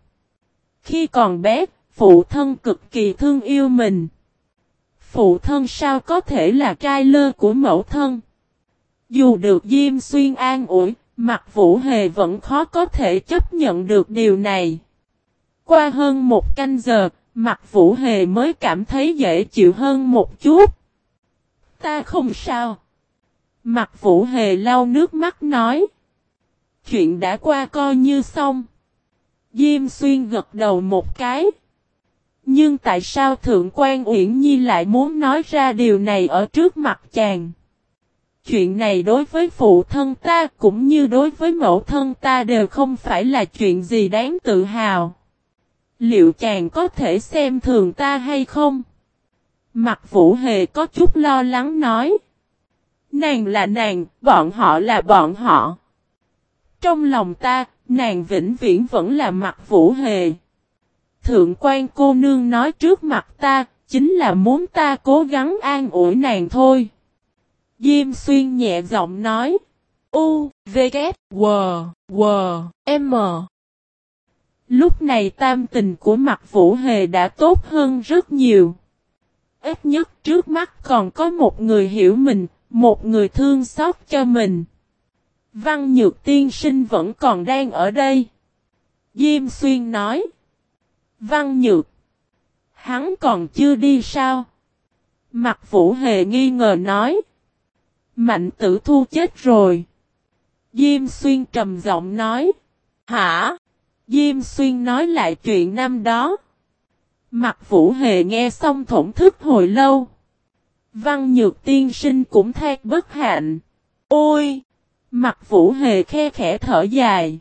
Khi còn bé, phụ thân cực kỳ thương yêu mình. Phụ thân sao có thể là trai lơ của mẫu thân? Dù được Diêm Xuyên an ủi, mặt Vũ Hề vẫn khó có thể chấp nhận được điều này. Qua hơn một canh giờ, mặt Vũ Hề mới cảm thấy dễ chịu hơn một chút. Ta không sao. Mặt Vũ Hề lau nước mắt nói. Chuyện đã qua coi như xong. Diêm Xuyên gật đầu một cái. Nhưng tại sao Thượng quan Uyển Nhi lại muốn nói ra điều này ở trước mặt chàng? Chuyện này đối với phụ thân ta cũng như đối với mẫu thân ta đều không phải là chuyện gì đáng tự hào. Liệu chàng có thể xem thường ta hay không? Mặt vũ hề có chút lo lắng nói. Nàng là nàng, bọn họ là bọn họ. Trong lòng ta, nàng vĩnh viễn vẫn là mặt vũ hề. Thượng quan cô nương nói trước mặt ta, chính là muốn ta cố gắng an ủi nàng thôi. Diêm xuyên nhẹ giọng nói. U, V, K, W, W, M. Lúc này tam tình của mặt vũ hề đã tốt hơn rất nhiều. Ít nhất trước mắt còn có một người hiểu mình, một người thương xót cho mình. Văn Nhược tiên sinh vẫn còn đang ở đây. Diêm Xuyên nói. Văn Nhược. Hắn còn chưa đi sao? Mặt Vũ Hề nghi ngờ nói. Mạnh tử thu chết rồi. Diêm Xuyên trầm giọng nói. Hả? Diêm Xuyên nói lại chuyện năm đó. Mặt Vũ Hề nghe xong thổn thức hồi lâu. Văn Nhược tiên sinh cũng thét bất hạnh. Ôi! Mặt Vũ Hề khe khẽ thở dài.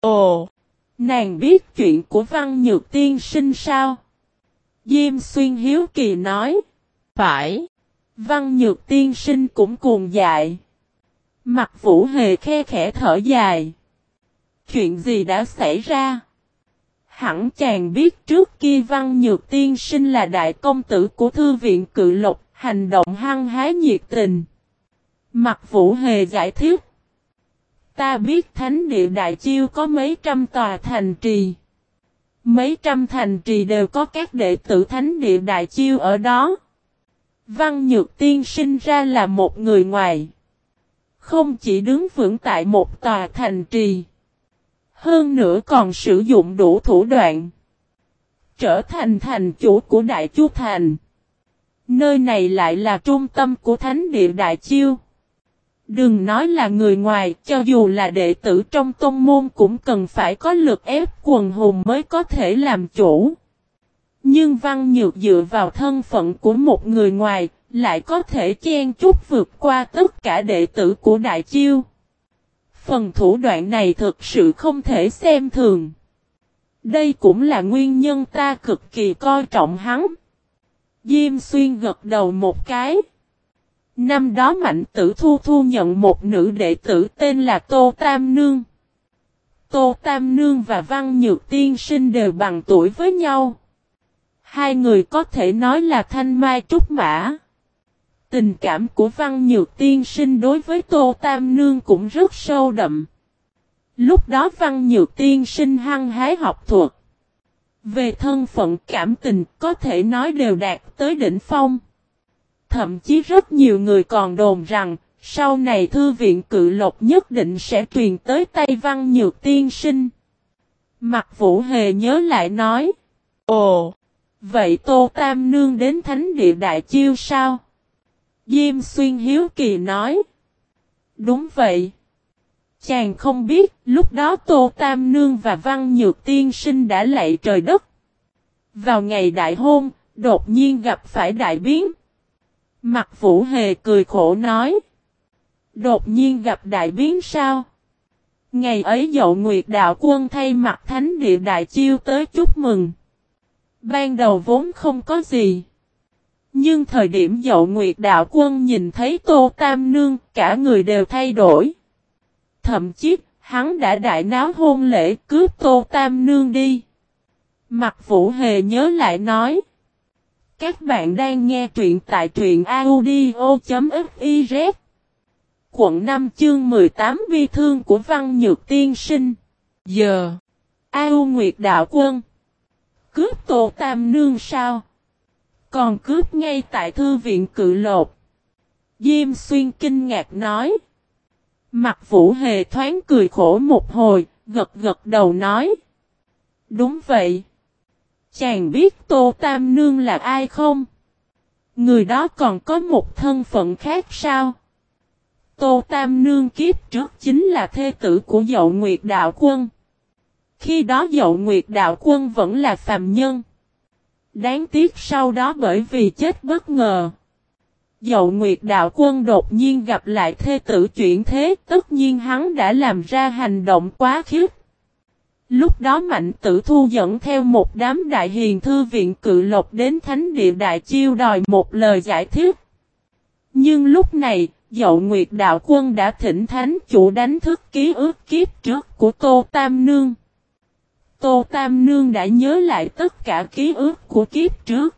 Ồ! Nàng biết chuyện của Văn Nhược tiên sinh sao? Diêm Xuyên Hiếu Kỳ nói. Phải. Văn Nhược tiên sinh cũng cuồng dại. Mặt Vũ Hề khe khẽ thở dài. Chuyện gì đã xảy ra? Hẳn chàng biết trước kia Văn Nhược tiên sinh là đại công tử của thư viện cự lộc, hành động hăng hái nhiệt tình. Mặt Vũ Hề giải thích. Ta biết thánh địa đại chiêu có mấy trăm tòa thành trì. Mấy trăm thành trì đều có các đệ tử thánh địa đại chiêu ở đó. Văn Nhược Tiên sinh ra là một người ngoài. Không chỉ đứng vững tại một tòa thành trì. Hơn nữa còn sử dụng đủ thủ đoạn. Trở thành thành chủ của Đại Chu Thành. Nơi này lại là trung tâm của Thánh địa Đại Chiêu. Đừng nói là người ngoài, cho dù là đệ tử trong tôn môn cũng cần phải có lực ép quần hùng mới có thể làm chủ. Nhưng Văn Nhược dựa vào thân phận của một người ngoài, lại có thể chen chút vượt qua tất cả đệ tử của Đại Chiêu. Phần thủ đoạn này thực sự không thể xem thường. Đây cũng là nguyên nhân ta cực kỳ coi trọng hắn. Diêm xuyên gật đầu một cái. Năm đó Mạnh Tử Thu thu nhận một nữ đệ tử tên là Tô Tam Nương. Tô Tam Nương và Văn Nhược Tiên Sinh đều bằng tuổi với nhau. Hai người có thể nói là thanh mai trúc mã. Tình cảm của Văn Nhược Tiên Sinh đối với Tô Tam Nương cũng rất sâu đậm. Lúc đó Văn Nhược Tiên Sinh hăng hái học thuộc, Về thân phận cảm tình có thể nói đều đạt tới đỉnh phong. Thậm chí rất nhiều người còn đồn rằng, sau này thư viện cự lộc nhất định sẽ truyền tới tay văn nhược tiên sinh. Mặt vũ hề nhớ lại nói. Ồ! Vậy Tô Tam Nương đến thánh địa đại chiêu sao? Diêm xuyên hiếu kỳ nói. Đúng vậy. Chàng không biết, lúc đó Tô Tam Nương và Văn Nhược Tiên Sinh đã lạy trời đất. Vào ngày đại hôn, đột nhiên gặp phải đại biến. Mặt vũ hề cười khổ nói. Đột nhiên gặp đại biến sao? Ngày ấy dậu nguyệt đạo quân thay mặt thánh địa đại chiêu tới chúc mừng. Ban đầu vốn không có gì. Nhưng thời điểm dậu nguyệt đạo quân nhìn thấy tô tam nương, cả người đều thay đổi. Thậm chí, hắn đã đại náo hôn lễ cướp tô tam nương đi. Mặt vũ hề nhớ lại nói. Các bạn đang nghe truyện tại truyện audio.fiz Quận 5 chương 18 vi thương của Văn Nhược Tiên Sinh Giờ A.U. Nguyệt Đạo Quân Cướp Tô Tam Nương sao? Còn cướp ngay tại thư viện cự lột. Diêm Xuyên kinh ngạc nói. Mặt Vũ Hề thoáng cười khổ một hồi, gật gật đầu nói. Đúng vậy. Chàng biết Tô Tam Nương là ai không? Người đó còn có một thân phận khác sao? Tô Tam Nương kiếp trước chính là thê tử của Dậu Nguyệt Đạo Quân. Khi đó Dậu Nguyệt Đạo Quân vẫn là phàm nhân. Đáng tiếc sau đó bởi vì chết bất ngờ. Dậu Nguyệt Đạo Quân đột nhiên gặp lại thê tử chuyển thế, tất nhiên hắn đã làm ra hành động quá khiếp. Lúc đó Mạnh Tử Thu dẫn theo một đám đại hiền thư viện cự lộc đến thánh địa đại chiêu đòi một lời giải thích. Nhưng lúc này, Dậu Nguyệt Đạo Quân đã thỉnh thánh chủ đánh thức ký ức kiếp trước của Tô Tam Nương. Tô Tam Nương đã nhớ lại tất cả ký ức của kiếp trước.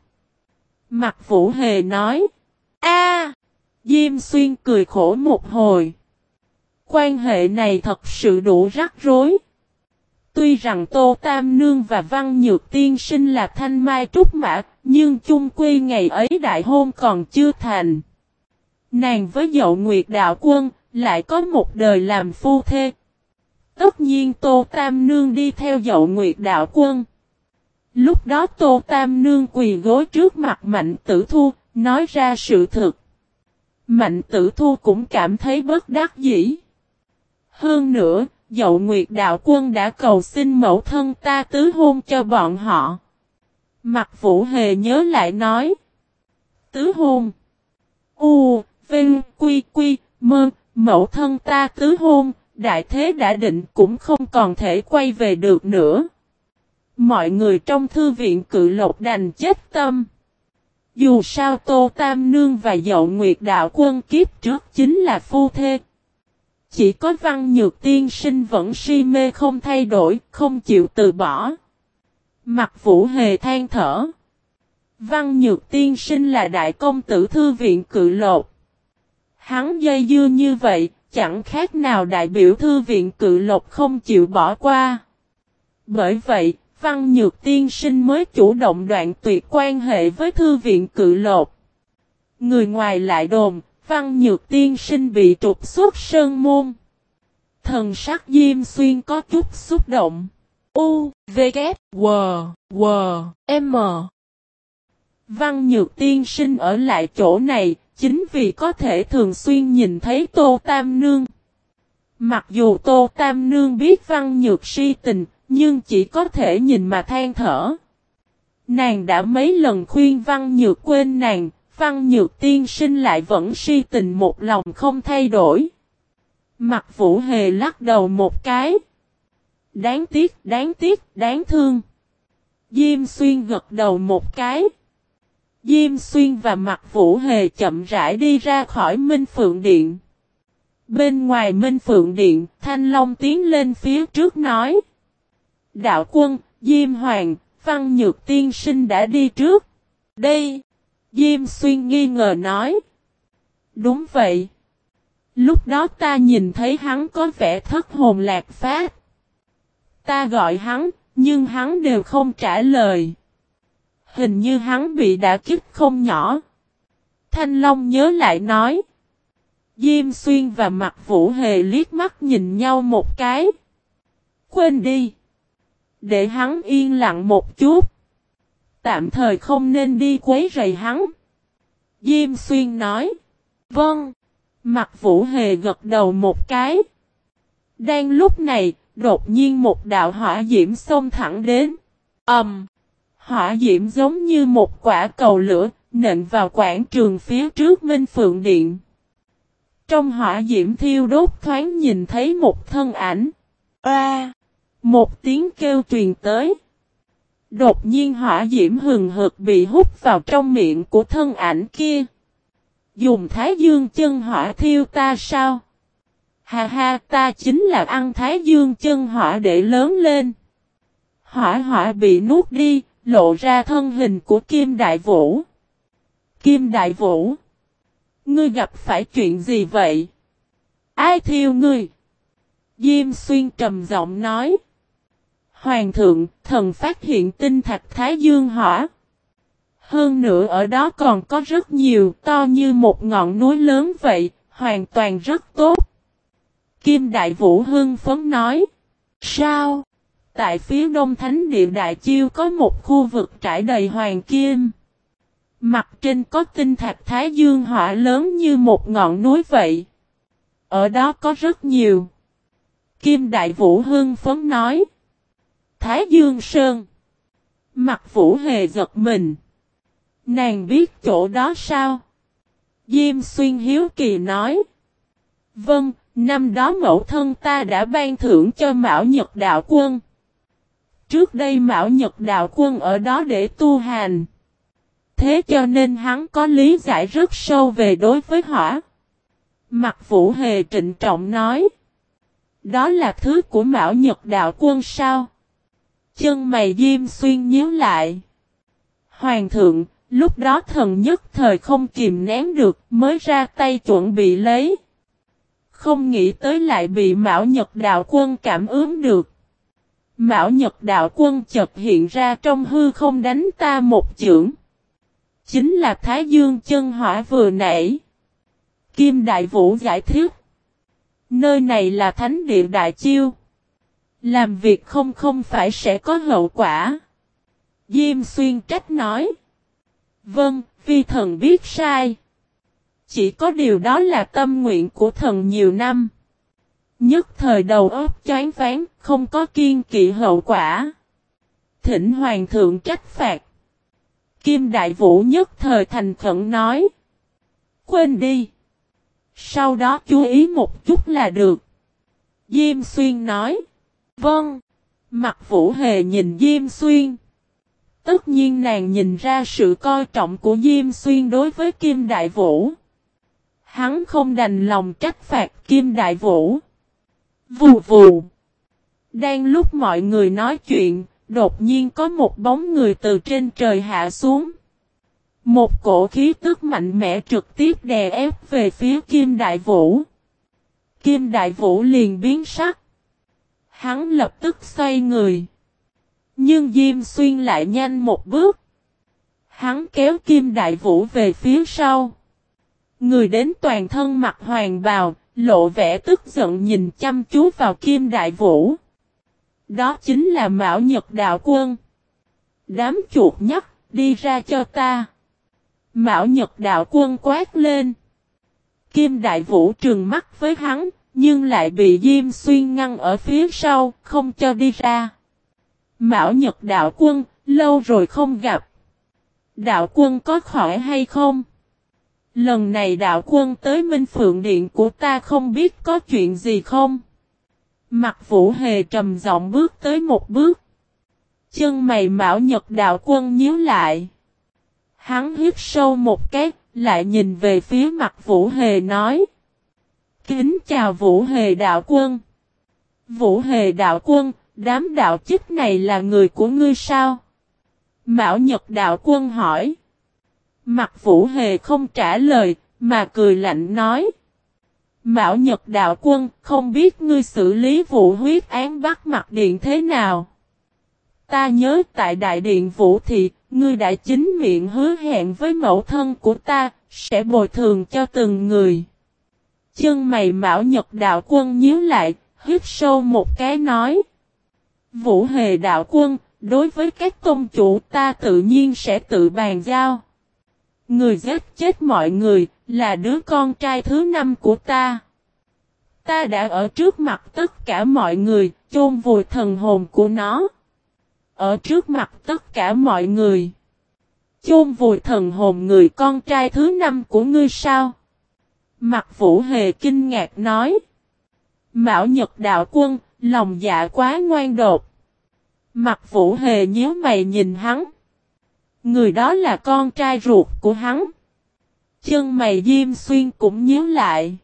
Mặt Vũ Hề nói. a Diêm Xuyên cười khổ một hồi. Quan hệ này thật sự đủ rắc rối. Tuy rằng Tô Tam Nương và Văn Nhược Tiên sinh là thanh mai trúc mã, nhưng chung quy ngày ấy đại hôn còn chưa thành. Nàng với dậu nguyệt đạo quân, lại có một đời làm phu thê. Tất nhiên Tô Tam Nương đi theo dậu nguyệt đạo quân. Lúc đó Tô Tam Nương quỳ gối trước mặt Mạnh Tử Thu, nói ra sự thực. Mạnh Tử Thu cũng cảm thấy bất đắc dĩ. Hơn nữa, dậu nguyệt đạo quân đã cầu xin mẫu thân ta tứ hôn cho bọn họ. Mặt Vũ Hề nhớ lại nói. Tứ hôn. U, Vinh, Quy, Quy, Mơ, mẫu thân ta tứ hôn, đại thế đã định cũng không còn thể quay về được nữa. Mọi người trong thư viện cự lộc đành chết tâm. Dù sao Tô Tam Nương và Dậu Nguyệt Đạo Quân kiếp trước chính là phu thê. Chỉ có văn nhược tiên sinh vẫn si mê không thay đổi, không chịu từ bỏ. Mặt vũ hề than thở. Văn nhược tiên sinh là đại công tử thư viện cự lột. Hắn dây dưa như vậy, chẳng khác nào đại biểu thư viện cự lộc không chịu bỏ qua. Bởi vậy, Văn Nhược Tiên Sinh mới chủ động đoạn tuyệt quan hệ với thư viện cự lộc. Người ngoài lại đồn, Văn Nhược Tiên Sinh bị trục xuất sơn môn. Thần sắc Diêm Xuyên có chút xúc động. U, V, K, W, W, M. Văn Nhược Tiên Sinh ở lại chỗ này, chính vì có thể thường xuyên nhìn thấy Tô Tam Nương. Mặc dù Tô Tam Nương biết Văn Nhược si tình, nhưng chỉ có thể nhìn mà than thở. Nàng đã mấy lần khuyên Văn Nhược quên nàng, Văn Nhược tiên sinh lại vẫn si tình một lòng không thay đổi. Mặt Vũ Hề lắc đầu một cái. Đáng tiếc, đáng tiếc, đáng thương. Diêm Xuyên gật đầu một cái. Diêm Xuyên và Mặt Vũ Hề chậm rãi đi ra khỏi Minh Phượng Điện. Bên ngoài Minh Phượng Điện, Thanh Long tiến lên phía trước nói. Đạo quân, Diêm Hoàng, Văn Nhược Tiên Sinh đã đi trước. Đây, Diêm Xuyên nghi ngờ nói. Đúng vậy. Lúc đó ta nhìn thấy hắn có vẻ thất hồn lạc phát. Ta gọi hắn, nhưng hắn đều không trả lời. Hình như hắn bị đả kích không nhỏ. Thanh Long nhớ lại nói. Diêm Xuyên và Mạc Vũ Hề liếc mắt nhìn nhau một cái. Quên đi. Để hắn yên lặng một chút. Tạm thời không nên đi quấy rầy hắn. Diêm Xuyên nói. Vâng. Mạc Vũ Hề gật đầu một cái. Đang lúc này, đột nhiên một đạo hỏa diễm xông thẳng đến. Ầm. Um, hỏa diễm giống như một quả cầu lửa, nện vào quảng trường phía trước Minh Phượng Điện. Trong hỏa diễm thiêu đốt thoáng nhìn thấy một thân ảnh. A! một tiếng kêu truyền tới. Đột nhiên hỏa diễm hừng hực bị hút vào trong miệng của thân ảnh kia. Dùng thái dương chân hỏa thiêu ta sao? Ha ha ta chính là ăn thái dương chân hỏa để lớn lên. Hỏa hỏa bị nuốt đi, lộ ra thân hình của Kim Đại Vũ. Kim Đại Vũ. Ngươi gặp phải chuyện gì vậy? Ai thiêu ngươi? Diêm xuyên trầm giọng nói. Hoàng thượng, thần phát hiện tinh thạch Thái Dương hỏa. Hơn nữa ở đó còn có rất nhiều, to như một ngọn núi lớn vậy, hoàn toàn rất tốt. Kim Đại Vũ hưng phấn nói. Sao? Tại phía đông thánh địa Đại Chiêu có một khu vực trải đầy hoàng kim. Mặt trên có tinh thạch Thái Dương hỏa lớn như một ngọn núi vậy. Ở đó có rất nhiều. Kim Đại Vũ hưng phấn nói. Thái Dương Sơn. Mặt Vũ hề giật mình. Nàng biết chỗ đó sao? Diêm xuyên hiếu kỳ nói. Vâng, năm đó mẫu thân ta đã ban thưởng cho Mão Nhật Đạo Quân. Trước đây Mão Nhật Đạo Quân ở đó để tu hành. Thế cho nên hắn có lý giải rất sâu về đối với hỏa. Mặt Vũ Hề trịnh trọng nói. Đó là thứ của Mão Nhật Đạo Quân sao? Chân mày diêm xuyên nhíu lại. Hoàng thượng, lúc đó thần nhất thời không kìm nén được mới ra tay chuẩn bị lấy. Không nghĩ tới lại bị Mão Nhật Đạo Quân cảm ứng được. Mão Nhật Đạo Quân chợt hiện ra trong hư không đánh ta một chưởng. Chính là Thái Dương chân hỏa vừa nãy. Kim Đại Vũ giải thích. Nơi này là thánh địa Đại Chiêu. Làm việc không không phải sẽ có hậu quả. Diêm xuyên trách nói. Vâng, vi thần biết sai. Chỉ có điều đó là tâm nguyện của thần nhiều năm. Nhất thời đầu óc choáng ván, không có kiên kỵ hậu quả. Thỉnh hoàng thượng trách phạt. Kim Đại Vũ nhất thời thành khẩn nói. Quên đi. Sau đó chú ý một chút là được. Diêm Xuyên nói. Vâng. Mặt Vũ Hề nhìn Diêm Xuyên. Tất nhiên nàng nhìn ra sự coi trọng của Diêm Xuyên đối với Kim Đại Vũ. Hắn không đành lòng trách phạt Kim Đại Vũ. Vù vù. Đang lúc mọi người nói chuyện, đột nhiên có một bóng người từ trên trời hạ xuống. Một cổ khí tức mạnh mẽ trực tiếp đè ép về phía Kim Đại Vũ. Kim Đại Vũ liền biến sắc. Hắn lập tức xoay người. Nhưng Diêm Xuyên lại nhanh một bước. Hắn kéo Kim Đại Vũ về phía sau. Người đến toàn thân mặc hoàng bào, lộ vẻ tức giận nhìn chăm chú vào Kim Đại Vũ. Đó chính là Mão Nhật Đạo Quân. Đám chuột nhắc, đi ra cho ta. Mão Nhật Đạo Quân quát lên. Kim Đại Vũ trừng mắt với hắn, nhưng lại bị Diêm Xuyên ngăn ở phía sau, không cho đi ra. Mão Nhật Đạo Quân, lâu rồi không gặp. Đạo Quân có khỏi hay không? Lần này đạo quân tới Minh Phượng Điện của ta không biết có chuyện gì không? Mặt vũ hề trầm giọng bước tới một bước. Chân mày mão nhật đạo quân nhíu lại. Hắn hít sâu một cái, lại nhìn về phía mặt vũ hề nói. Kính chào vũ hề đạo quân. Vũ hề đạo quân, đám đạo chức này là người của ngươi sao? Mão Nhật đạo quân hỏi. Mặt vũ hề không trả lời, mà cười lạnh nói. Mạo Nhật Đạo Quân, không biết ngươi xử lý vụ huyết án bắt mặt điện thế nào? Ta nhớ tại Đại Điện Vũ Thị, ngươi đã chính miệng hứa hẹn với mẫu thân của ta, sẽ bồi thường cho từng người. Chân mày Mạo Nhật Đạo Quân nhíu lại, hít sâu một cái nói. Vũ Hề Đạo Quân, đối với các công chủ ta tự nhiên sẽ tự bàn giao. Người giết chết mọi người, là đứa con trai thứ năm của ta. Ta đã ở trước mặt tất cả mọi người, chôn vùi thần hồn của nó. Ở trước mặt tất cả mọi người. Chôn vùi thần hồn người con trai thứ năm của ngươi sao? Mặt vũ hề kinh ngạc nói. Mạo Nhật Đạo Quân, lòng dạ quá ngoan đột. Mặt vũ hề nhíu mày nhìn hắn. Người đó là con trai ruột của hắn. Chân mày Diêm Xuyên cũng nhíu lại.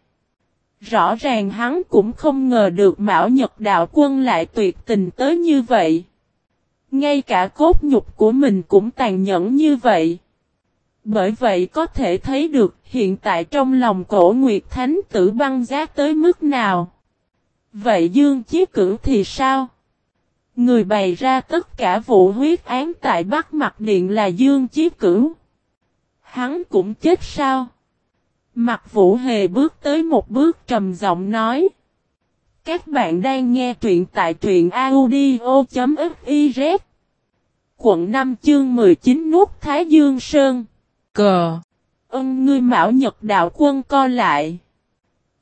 Rõ ràng hắn cũng không ngờ được Mão Nhật Đạo Quân lại tuyệt tình tới như vậy. Ngay cả cốt nhục của mình cũng tàn nhẫn như vậy. Bởi vậy có thể thấy được hiện tại trong lòng cổ Nguyệt Thánh tử băng giá tới mức nào. Vậy Dương Chí Cửu thì sao? Người bày ra tất cả vụ huyết án tại Bắc Mặt Điện là Dương Chí Cửu. Hắn cũng chết sao? Mặt Vũ Hề bước tới một bước trầm giọng nói. Các bạn đang nghe truyện tại truyện audio.fiz Quận 5 chương 19 nút Thái Dương Sơn Cờ Ân ngươi mạo nhật đạo quân co lại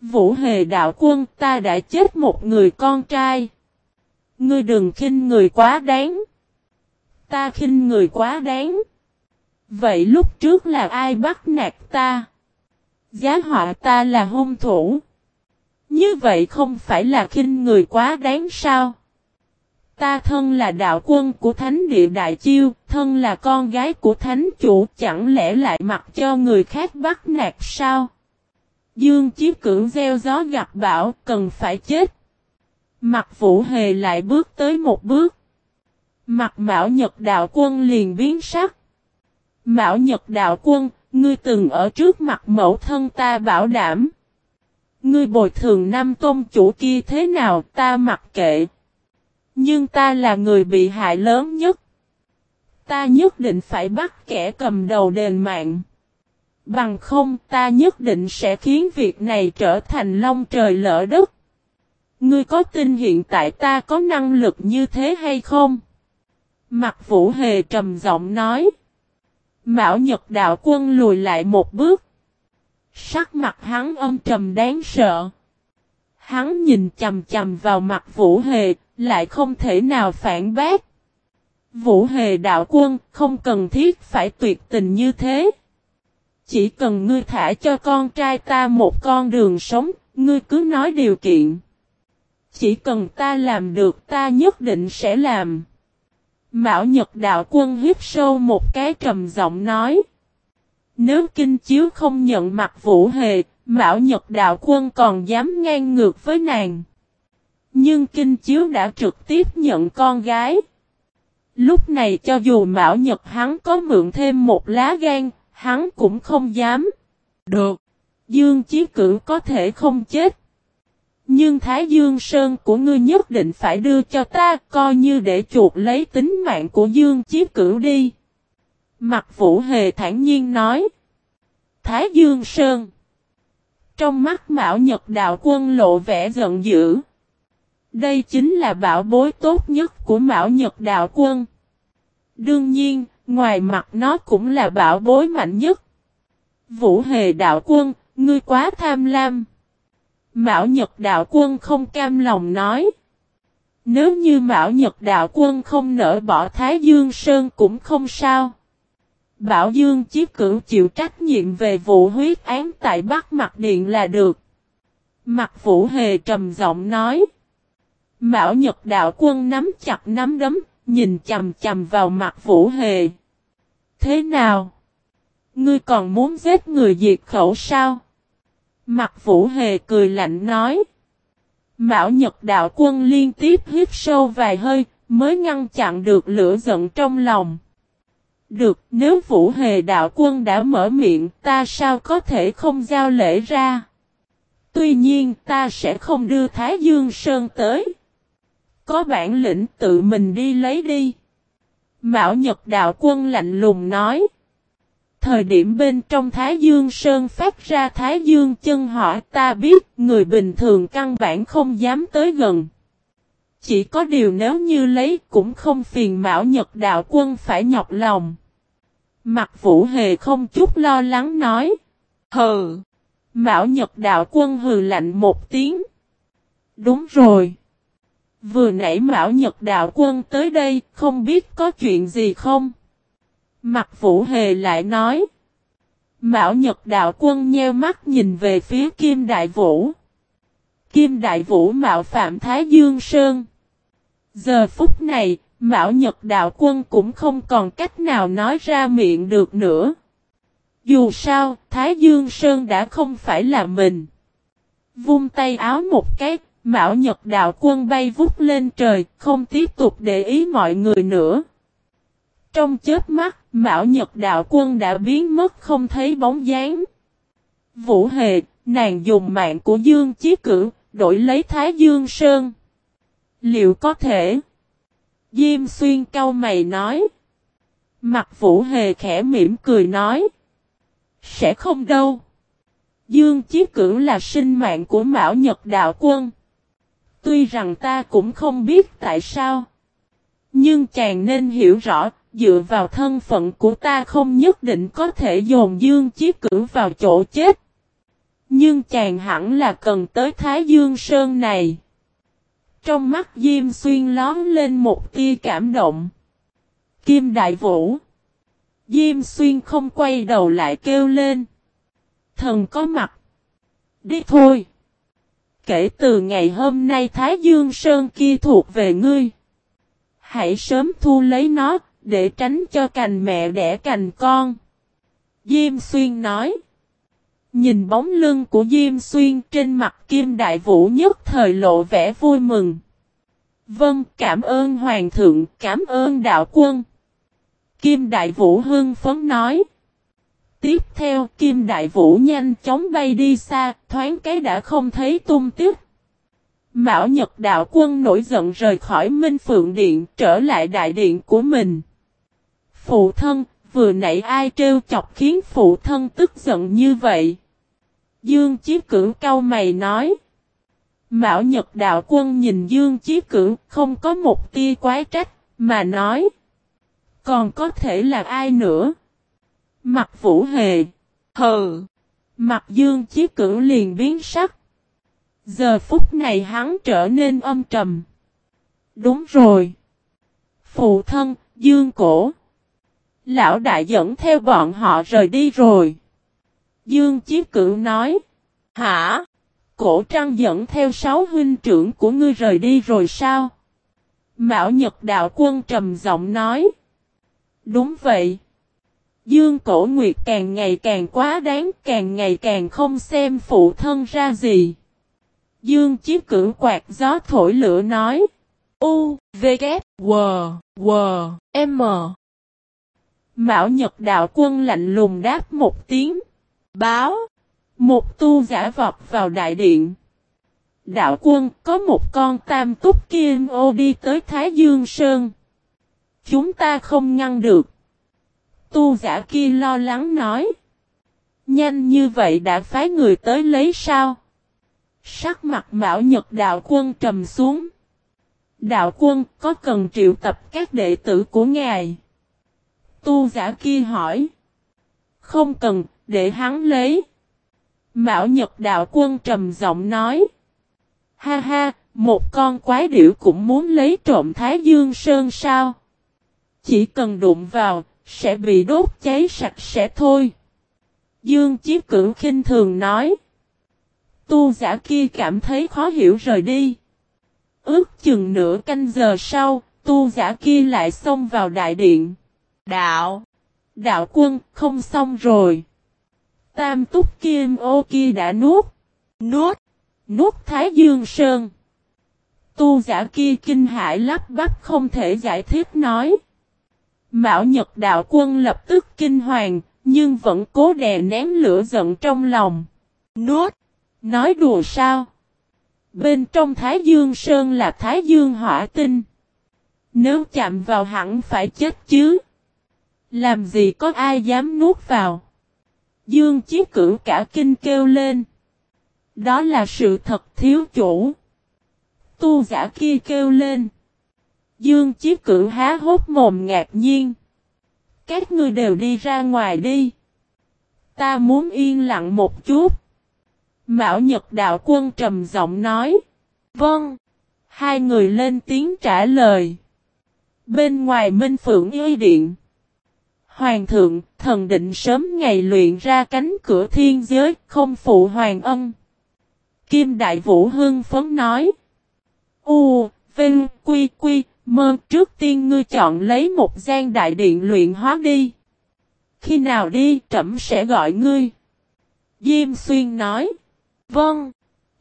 Vũ hề đạo quân, ta đã chết một người con trai Ngươi đừng khinh người quá đáng. Ta khinh người quá đáng. Vậy lúc trước là ai bắt nạt ta? Giá họa ta là hung thủ. Như vậy không phải là khinh người quá đáng sao? Ta thân là đạo quân của thánh địa đại chiêu, thân là con gái của thánh chủ, chẳng lẽ lại mặc cho người khác bắt nạt sao? Dương Chí Cưỡng gieo gió gặp bão, cần phải chết. Mặt Vũ Hề lại bước tới một bước. Mặt Mão Nhật Đạo Quân liền biến sắc. Mão Nhật Đạo Quân, ngươi từng ở trước mặt mẫu thân ta bảo đảm. Ngươi bồi thường năm tôn chủ kia thế nào ta mặc kệ. Nhưng ta là người bị hại lớn nhất. Ta nhất định phải bắt kẻ cầm đầu đền mạng. Bằng không ta nhất định sẽ khiến việc này trở thành long trời lỡ đất. Ngươi có tin hiện tại ta có năng lực như thế hay không? Mặt vũ hề trầm giọng nói. Mão Nhật Đạo Quân lùi lại một bước. Sắc mặt hắn âm trầm đáng sợ. Hắn nhìn chầm chầm vào mặt Vũ Hề, lại không thể nào phản bác. Vũ Hề đạo quân không cần thiết phải tuyệt tình như thế. Chỉ cần ngươi thả cho con trai ta một con đường sống, ngươi cứ nói điều kiện. Chỉ cần ta làm được ta nhất định sẽ làm. Mão Nhật đạo quân hít sâu một cái trầm giọng nói. Nếu kinh chiếu không nhận mặt Vũ Hề, Mão Nhật đạo quân còn dám ngang ngược với nàng. Nhưng Kinh Chiếu đã trực tiếp nhận con gái. Lúc này cho dù Mão Nhật hắn có mượn thêm một lá gan, hắn cũng không dám. Được. Dương Chí Cử có thể không chết. Nhưng Thái Dương Sơn của ngươi nhất định phải đưa cho ta coi như để chuột lấy tính mạng của Dương Chí Cử đi. Mặt Vũ Hề thản nhiên nói. Thái Dương Sơn. Trong mắt Mão Nhật Đạo Quân lộ vẻ giận dữ. Đây chính là bảo bối tốt nhất của Mão Nhật Đạo Quân. Đương nhiên, ngoài mặt nó cũng là bảo bối mạnh nhất. Vũ Hề Đạo Quân, ngươi quá tham lam. Mão Nhật Đạo Quân không cam lòng nói. Nếu như Mão Nhật Đạo Quân không nỡ bỏ Thái Dương Sơn cũng không sao. Bảo Dương Chí Cửu chịu trách nhiệm về vụ huyết án tại Bắc Mặt Điện là được. Mặt Vũ Hề trầm giọng nói. Mão Nhật Đạo Quân nắm chặt nắm đấm, nhìn chầm chầm vào mặt Vũ Hề. Thế nào? Ngươi còn muốn giết người diệt khẩu sao? Mặt Vũ Hề cười lạnh nói. Mão Nhật Đạo Quân liên tiếp hít sâu vài hơi, mới ngăn chặn được lửa giận trong lòng. Được, nếu Vũ Hề Đạo Quân đã mở miệng, ta sao có thể không giao lễ ra? Tuy nhiên, ta sẽ không đưa Thái Dương Sơn tới. Có bản lĩnh tự mình đi lấy đi. mão Nhật Đạo Quân lạnh lùng nói. Thời điểm bên trong Thái Dương Sơn phát ra Thái Dương chân hỏi ta biết người bình thường căn bản không dám tới gần. Chỉ có điều nếu như lấy cũng không phiền Mạo Nhật Đạo Quân phải nhọc lòng. Mặt Vũ Hề không chút lo lắng nói. Hừ. Mạo Nhật Đạo Quân hừ lạnh một tiếng. Đúng rồi. Vừa nãy Mão Nhật Đạo Quân tới đây, không biết có chuyện gì không? Mặt Vũ Hề lại nói. Mão Nhật Đạo Quân nheo mắt nhìn về phía Kim Đại Vũ. Kim Đại Vũ mạo phạm Thái Dương Sơn. Giờ phút này, Mão Nhật Đạo Quân cũng không còn cách nào nói ra miệng được nữa. Dù sao, Thái Dương Sơn đã không phải là mình. Vung tay áo một cái, Mão Nhật Đạo Quân bay vút lên trời, không tiếp tục để ý mọi người nữa. Trong chết mắt, Mão Nhật Đạo Quân đã biến mất không thấy bóng dáng. Vũ Hề, nàng dùng mạng của Dương Chí Cử, đổi lấy Thái Dương Sơn. Liệu có thể? Diêm Xuyên cau mày nói. Mặt Vũ Hề khẽ mỉm cười nói. Sẽ không đâu. Dương Chí Cử là sinh mạng của Mão Nhật Đạo Quân. Tuy rằng ta cũng không biết tại sao. Nhưng chàng nên hiểu rõ, dựa vào thân phận của ta không nhất định có thể dồn Dương Chí Cử vào chỗ chết. Nhưng chàng hẳn là cần tới Thái Dương Sơn này. Trong mắt Diêm Xuyên lón lên một tia cảm động. Kim Đại Vũ. Diêm Xuyên không quay đầu lại kêu lên. Thần có mặt. Đi thôi. Kể từ ngày hôm nay Thái Dương Sơn kia thuộc về ngươi. Hãy sớm thu lấy nó, để tránh cho cành mẹ đẻ cành con. Diêm Xuyên nói. Nhìn bóng lưng của Diêm Xuyên trên mặt Kim Đại Vũ nhất thời lộ vẻ vui mừng. Vâng, cảm ơn Hoàng thượng, cảm ơn đạo quân. Kim Đại Vũ hưng phấn nói. Tiếp theo Kim Đại Vũ nhanh chóng bay đi xa, thoáng cái đã không thấy tung tiếc. Mão Nhật Đạo Quân nổi giận rời khỏi Minh Phượng Điện trở lại đại điện của mình. Phụ thân, vừa nãy ai trêu chọc khiến phụ thân tức giận như vậy? Dương Chí Cửu cau mày nói. Mão Nhật Đạo Quân nhìn Dương Chí Cửu không có một tia quái trách, mà nói. Còn có thể là ai nữa? Mặt Vũ Hề. Hừ. Mặt Dương Chí Cửu liền biến sắc. Giờ phút này hắn trở nên âm trầm. Đúng rồi. Phụ thân, Dương Cổ. Lão đại dẫn theo bọn họ rời đi rồi. Dương Chí Cửu nói. Hả? Cổ trăng dẫn theo sáu huynh trưởng của ngươi rời đi rồi sao? Mạo Nhật Đạo Quân trầm giọng nói. Đúng vậy. Dương Cổ Nguyệt càng ngày càng quá đáng, càng ngày càng không xem phụ thân ra gì. Dương Chí Cửu quạt gió thổi lửa nói. U, V, K, W, W, M. Mạo Nhật Đạo Quân lạnh lùng đáp một tiếng. Báo. Một tu giả vọt vào đại điện. Đạo quân, có một con tam túc kim ô đi tới Thái Dương Sơn. Chúng ta không ngăn được. Tu giả kia lo lắng nói. Nhanh như vậy đã phái người tới lấy sao? Sắc mặt Mão Nhật đạo quân trầm xuống. Đạo quân, có cần triệu tập các đệ tử của ngài? Tu giả kia hỏi. Không cần, để hắn lấy. Mão Nhật đạo quân trầm giọng nói. Ha ha, một con quái điểu cũng muốn lấy trộm Thái Dương Sơn sao? Chỉ cần đụng vào, sẽ bị đốt cháy sạch sẽ thôi. Dương Chiếc Cửu khinh thường nói. Tu giả kia cảm thấy khó hiểu rời đi. Ước chừng nửa canh giờ sau, tu giả kia lại xông vào đại điện. Đạo! Đạo quân, không xong rồi. Tam túc kim ô kia đã nuốt. Nuốt! Nuốt Thái Dương Sơn. Tu giả kia kinh hãi lắp bắp không thể giải thích nói. Mạo Nhật Đạo Quân lập tức kinh hoàng, nhưng vẫn cố đè nén lửa giận trong lòng. Nuốt! Nói đùa sao? Bên trong Thái Dương Sơn là Thái Dương hỏa tinh. Nếu chạm vào hẳn phải chết chứ. Làm gì có ai dám nuốt vào. Dương Chí Cửu cả kinh kêu lên. Đó là sự thật thiếu chủ. Tu giả kia kêu lên. Dương Chí Cửu há hốt mồm ngạc nhiên. Các ngươi đều đi ra ngoài đi. Ta muốn yên lặng một chút. Mạo Nhật Đạo Quân trầm giọng nói. Vâng. Hai người lên tiếng trả lời. Bên ngoài Minh Phượng Y Điện. Hoàng thượng, thần định sớm ngày luyện ra cánh cửa thiên giới, không phụ hoàng ân. Kim Đại Vũ Hưng phấn nói. U, Vinh, Quy, Quy, Mơ, trước tiên ngươi chọn lấy một gian đại điện luyện hóa đi. Khi nào đi, trẫm sẽ gọi ngươi. Diêm Xuyên nói. Vâng.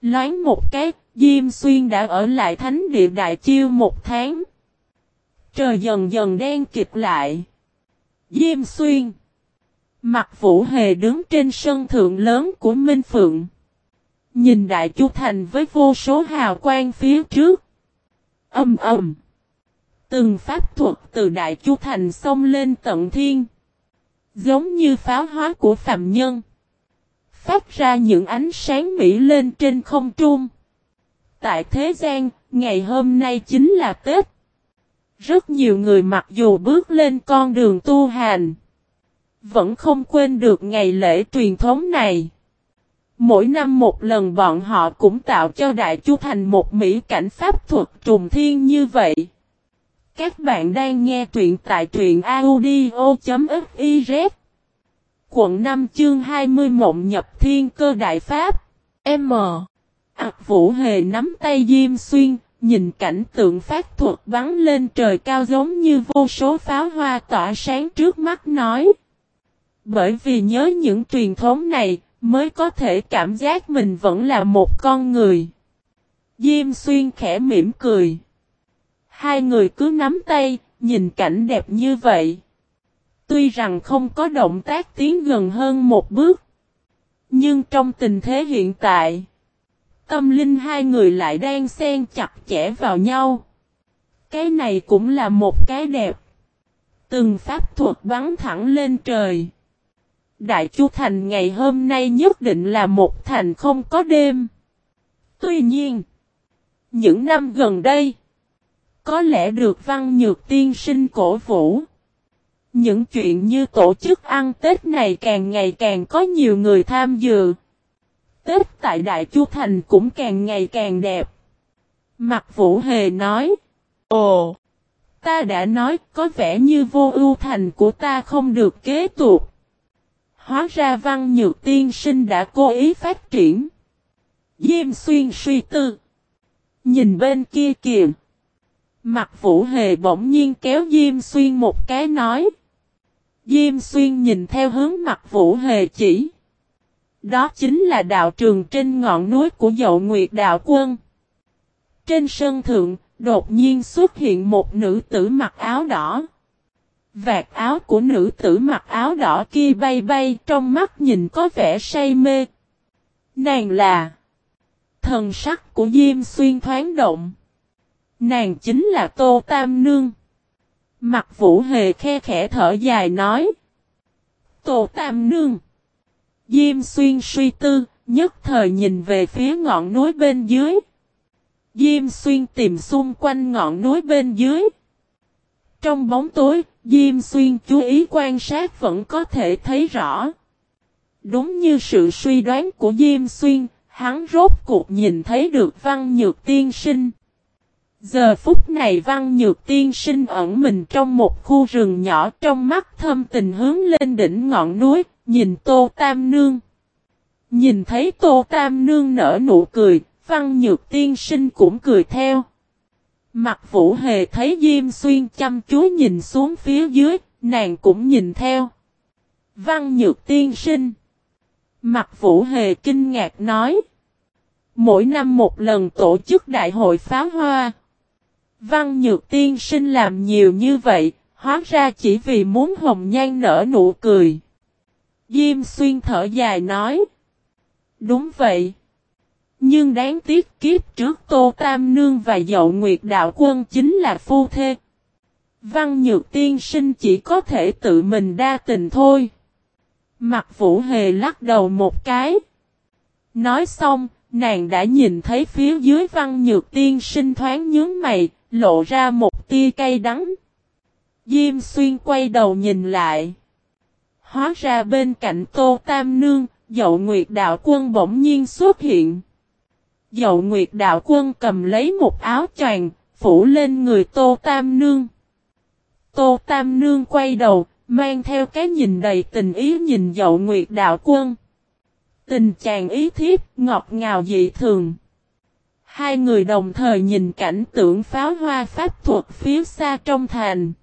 Loán một cái, Diêm Xuyên đã ở lại thánh địa đại chiêu một tháng. Trời dần dần đen kịch lại. Diêm Xuyên Mặt Vũ Hề đứng trên sân thượng lớn của Minh Phượng. Nhìn Đại Chu Thành với vô số hào quang phía trước. Âm ầm. Từng pháp thuật từ Đại Chu Thành xông lên tận thiên. Giống như pháo hóa của phạm nhân. Phát ra những ánh sáng mỹ lên trên không trung. Tại thế gian, ngày hôm nay chính là Tết. Rất nhiều người mặc dù bước lên con đường tu hành. Vẫn không quên được ngày lễ truyền thống này. Mỗi năm một lần bọn họ cũng tạo cho Đại Chu Thành một mỹ cảnh pháp thuật trùng thiên như vậy. Các bạn đang nghe truyện tại truyện audio.fiz Quận 5 chương 20 Mộng nhập thiên cơ đại pháp M Ảc Vũ Hề nắm tay Diêm Xuyên Nhìn cảnh tượng phát thuật bắn lên trời cao giống như vô số pháo hoa tỏa sáng trước mắt nói Bởi vì nhớ những truyền thống này mới có thể cảm giác mình vẫn là một con người Diêm Xuyên khẽ mỉm cười Hai người cứ nắm tay, nhìn cảnh đẹp như vậy. Tuy rằng không có động tác tiến gần hơn một bước. Nhưng trong tình thế hiện tại, tâm linh hai người lại đang xen chặt chẽ vào nhau. Cái này cũng là một cái đẹp. Từng pháp thuật bắn thẳng lên trời. Đại Chu Thành ngày hôm nay nhất định là một thành không có đêm. Tuy nhiên, những năm gần đây, có lẽ được văn nhược tiên sinh cổ vũ. Những chuyện như tổ chức ăn Tết này càng ngày càng có nhiều người tham dự. Tết tại Đại Chu Thành cũng càng ngày càng đẹp. Mặt Vũ Hề nói. Ồ! Ta đã nói có vẻ như vô ưu thành của ta không được kế tục. Hóa ra văn nhược tiên sinh đã cố ý phát triển. Diêm xuyên suy tư. Nhìn bên kia kìa. Mặt vũ hề bỗng nhiên kéo Diêm Xuyên một cái nói. Diêm Xuyên nhìn theo hướng mặt vũ hề chỉ. Đó chính là đạo trường trên ngọn núi của dậu nguyệt đạo quân. Trên sân thượng, đột nhiên xuất hiện một nữ tử mặc áo đỏ. Vạt áo của nữ tử mặc áo đỏ kia bay bay trong mắt nhìn có vẻ say mê. Nàng là thần sắc của Diêm Xuyên thoáng động. Nàng chính là Tô Tam Nương. Mặt vũ hề khe khẽ thở dài nói. Tô Tam Nương. Diêm xuyên suy tư, nhất thời nhìn về phía ngọn núi bên dưới. Diêm xuyên tìm xung quanh ngọn núi bên dưới. Trong bóng tối, Diêm xuyên chú ý quan sát vẫn có thể thấy rõ. Đúng như sự suy đoán của Diêm xuyên, hắn rốt cuộc nhìn thấy được văn nhược tiên sinh. Giờ phút này văn nhược tiên sinh ẩn mình trong một khu rừng nhỏ trong mắt thâm tình hướng lên đỉnh ngọn núi, nhìn Tô Tam Nương. Nhìn thấy Tô Tam Nương nở nụ cười, văn nhược tiên sinh cũng cười theo. Mặt vũ hề thấy Diêm Xuyên chăm chú nhìn xuống phía dưới, nàng cũng nhìn theo. Văn nhược tiên sinh. Mặt vũ hề kinh ngạc nói. Mỗi năm một lần tổ chức đại hội pháo hoa. Văn Nhược Tiên sinh làm nhiều như vậy, hóa ra chỉ vì muốn hồng nhan nở nụ cười. Diêm xuyên thở dài nói. Đúng vậy. Nhưng đáng tiếc kiếp trước Tô Tam Nương và Dậu Nguyệt Đạo Quân chính là phu thê. Văn Nhược Tiên sinh chỉ có thể tự mình đa tình thôi. Mặt Vũ Hề lắc đầu một cái. Nói xong, nàng đã nhìn thấy phía dưới Văn Nhược Tiên sinh thoáng nhướng mày, lộ ra một tia cay đắng. Diêm xuyên quay đầu nhìn lại. Hóa ra bên cạnh Tô Tam Nương, Dậu Nguyệt Đạo Quân bỗng nhiên xuất hiện. Dậu Nguyệt Đạo Quân cầm lấy một áo choàng, phủ lên người Tô Tam Nương. Tô Tam Nương quay đầu, mang theo cái nhìn đầy tình ý nhìn Dậu Nguyệt Đạo Quân. Tình chàng ý thiếp, ngọt ngào dị thường. Hai người đồng thời nhìn cảnh tượng pháo hoa pháp thuật phía xa trong thành.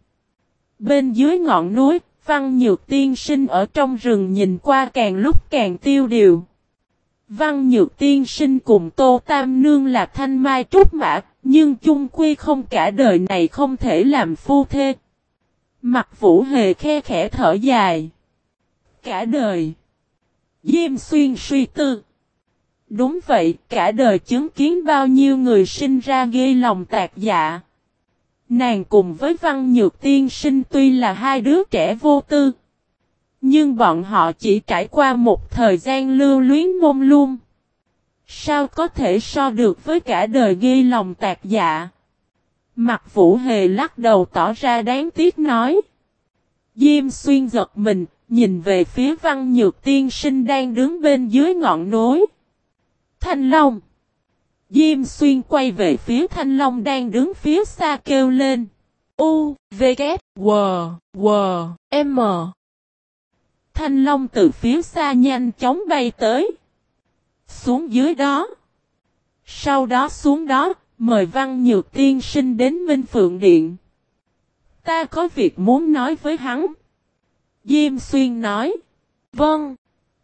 Bên dưới ngọn núi, Văn Nhược Tiên Sinh ở trong rừng nhìn qua càng lúc càng tiêu điều. Văn Nhược Tiên Sinh cùng Tô Tam Nương là thanh mai trúc mã, nhưng chung quy không cả đời này không thể làm phu thê. Mặt vũ hề khe khẽ thở dài. Cả đời. Diêm xuyên suy tư. Đúng vậy, cả đời chứng kiến bao nhiêu người sinh ra ghê lòng tạc dạ. Nàng cùng với văn nhược tiên sinh tuy là hai đứa trẻ vô tư. Nhưng bọn họ chỉ trải qua một thời gian lưu luyến mông luôn. Sao có thể so được với cả đời ghi lòng tạc dạ? Mặt vũ hề lắc đầu tỏ ra đáng tiếc nói. Diêm xuyên giật mình, nhìn về phía văn nhược tiên sinh đang đứng bên dưới ngọn núi. Thanh Long. Diêm xuyên quay về phía Thanh Long đang đứng phía xa kêu lên. U, V, K, W, W, M. Thanh Long từ phía xa nhanh chóng bay tới. Xuống dưới đó. Sau đó xuống đó, mời Văn Nhược Tiên sinh đến Minh Phượng Điện. Ta có việc muốn nói với hắn. Diêm Xuyên nói. Vâng.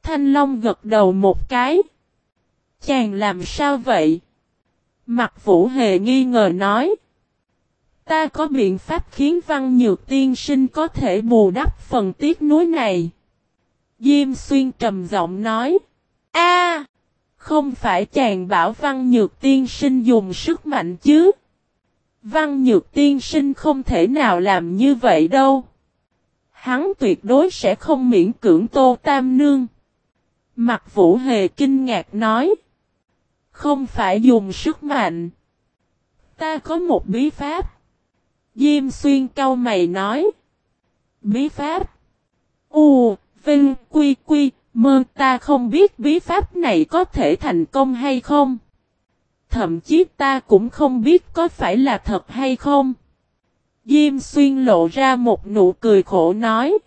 Thanh Long gật đầu một cái. Chàng làm sao vậy? Mặt Vũ Hề nghi ngờ nói. Ta có biện pháp khiến Văn Nhược Tiên sinh có thể bù đắp phần tiếc núi này. Diêm Xuyên trầm giọng nói. A, Không phải chàng bảo Văn Nhược Tiên sinh dùng sức mạnh chứ? Văn Nhược Tiên sinh không thể nào làm như vậy đâu. Hắn tuyệt đối sẽ không miễn cưỡng Tô Tam Nương. Mặt Vũ Hề kinh ngạc nói. Không phải dùng sức mạnh. Ta có một bí pháp. Diêm xuyên cau mày nói. Bí pháp. U, Vinh, Quy, Quy, Mơ ta không biết bí pháp này có thể thành công hay không. Thậm chí ta cũng không biết có phải là thật hay không. Diêm xuyên lộ ra một nụ cười khổ nói.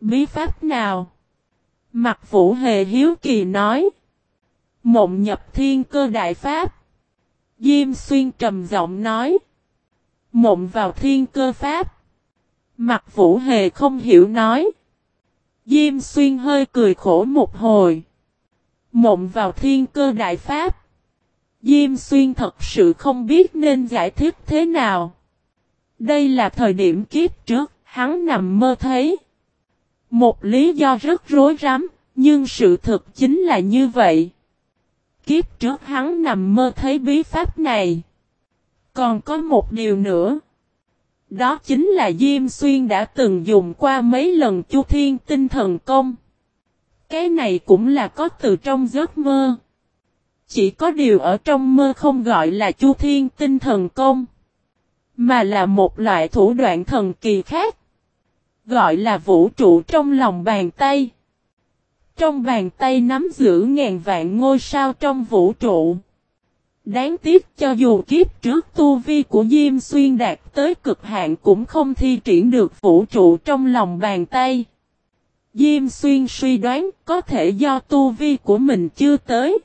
Bí pháp nào? Mặt vũ hề hiếu kỳ nói. Mộng nhập thiên cơ đại pháp. Diêm xuyên trầm giọng nói. Mộng vào thiên cơ pháp. Mặt vũ hề không hiểu nói. Diêm xuyên hơi cười khổ một hồi. Mộng vào thiên cơ đại pháp. Diêm xuyên thật sự không biết nên giải thích thế nào. Đây là thời điểm kiếp trước, hắn nằm mơ thấy. Một lý do rất rối rắm, nhưng sự thật chính là như vậy. Kiếp trước hắn nằm mơ thấy bí pháp này. Còn có một điều nữa. Đó chính là Diêm Xuyên đã từng dùng qua mấy lần Chu Thiên tinh thần công. Cái này cũng là có từ trong giấc mơ. Chỉ có điều ở trong mơ không gọi là Chu Thiên tinh thần công. Mà là một loại thủ đoạn thần kỳ khác. Gọi là vũ trụ trong lòng bàn tay. Trong bàn tay nắm giữ ngàn vạn ngôi sao trong vũ trụ. Đáng tiếc cho dù kiếp trước tu vi của Diêm Xuyên đạt tới cực hạn cũng không thi triển được vũ trụ trong lòng bàn tay. Diêm Xuyên suy đoán có thể do tu vi của mình chưa tới.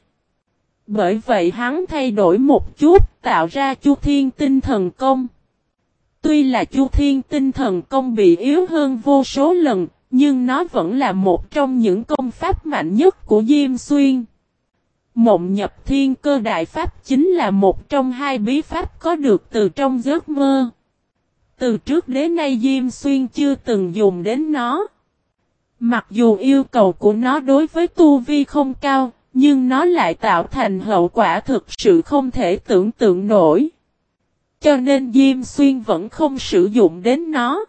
Bởi vậy hắn thay đổi một chút tạo ra Chu Thiên tinh thần công. Tuy là Chu Thiên tinh thần công bị yếu hơn vô số lần, nhưng nó vẫn là một trong những công pháp mạnh nhất của Diêm Xuyên. Mộng nhập thiên cơ đại pháp chính là một trong hai bí pháp có được từ trong giấc mơ. Từ trước đến nay Diêm Xuyên chưa từng dùng đến nó. Mặc dù yêu cầu của nó đối với tu vi không cao, nhưng nó lại tạo thành hậu quả thực sự không thể tưởng tượng nổi. Cho nên Diêm Xuyên vẫn không sử dụng đến nó.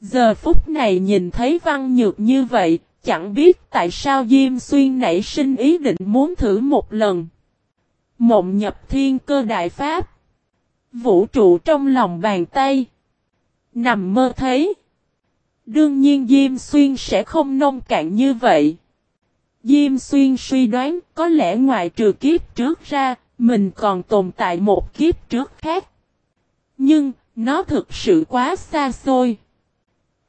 Giờ phút này nhìn thấy văn nhược như vậy, chẳng biết tại sao Diêm Xuyên nảy sinh ý định muốn thử một lần. Mộng nhập thiên cơ đại pháp. Vũ trụ trong lòng bàn tay. Nằm mơ thấy. Đương nhiên Diêm Xuyên sẽ không nông cạn như vậy. Diêm Xuyên suy đoán có lẽ ngoài trừ kiếp trước ra, mình còn tồn tại một kiếp trước khác. Nhưng, nó thực sự quá xa xôi.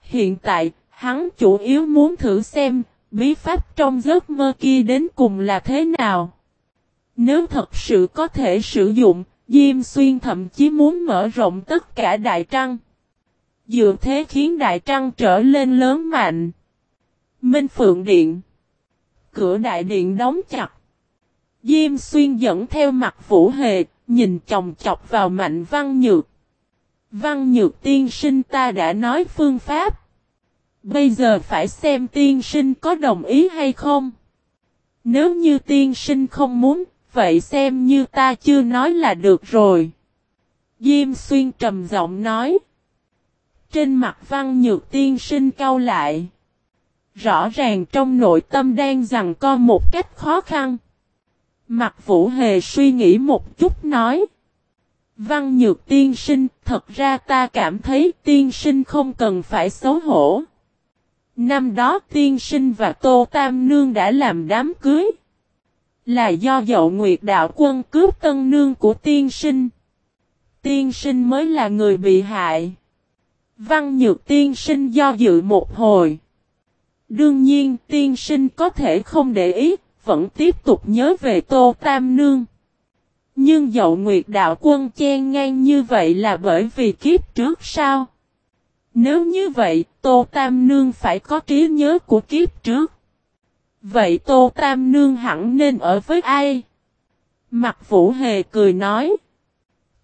Hiện tại, hắn chủ yếu muốn thử xem, bí pháp trong giấc mơ kia đến cùng là thế nào. Nếu thật sự có thể sử dụng, Diêm Xuyên thậm chí muốn mở rộng tất cả Đại Trăng. Dựa thế khiến Đại Trăng trở lên lớn mạnh. Minh Phượng Điện Cửa đại điện đóng chặt. Diêm Xuyên dẫn theo mặt Vũ Hề, nhìn chồng chọc vào Mạnh Văn Nhược. Văn nhược tiên sinh ta đã nói phương pháp. Bây giờ phải xem tiên sinh có đồng ý hay không. Nếu như tiên sinh không muốn, vậy xem như ta chưa nói là được rồi. Diêm xuyên trầm giọng nói. Trên mặt văn nhược tiên sinh cau lại. Rõ ràng trong nội tâm đang rằng co một cách khó khăn. Mặt vũ hề suy nghĩ một chút nói. Văn nhược tiên sinh, thật ra ta cảm thấy tiên sinh không cần phải xấu hổ. Năm đó tiên sinh và Tô Tam Nương đã làm đám cưới. Là do dậu nguyệt đạo quân cướp tân nương của tiên sinh. Tiên sinh mới là người bị hại. Văn nhược tiên sinh do dự một hồi. Đương nhiên tiên sinh có thể không để ý, vẫn tiếp tục nhớ về Tô Tam Nương. Nhưng dậu nguyệt đạo quân chen ngang như vậy là bởi vì kiếp trước sao? Nếu như vậy, Tô Tam Nương phải có trí nhớ của kiếp trước. Vậy Tô Tam Nương hẳn nên ở với ai? Mặt Vũ Hề cười nói.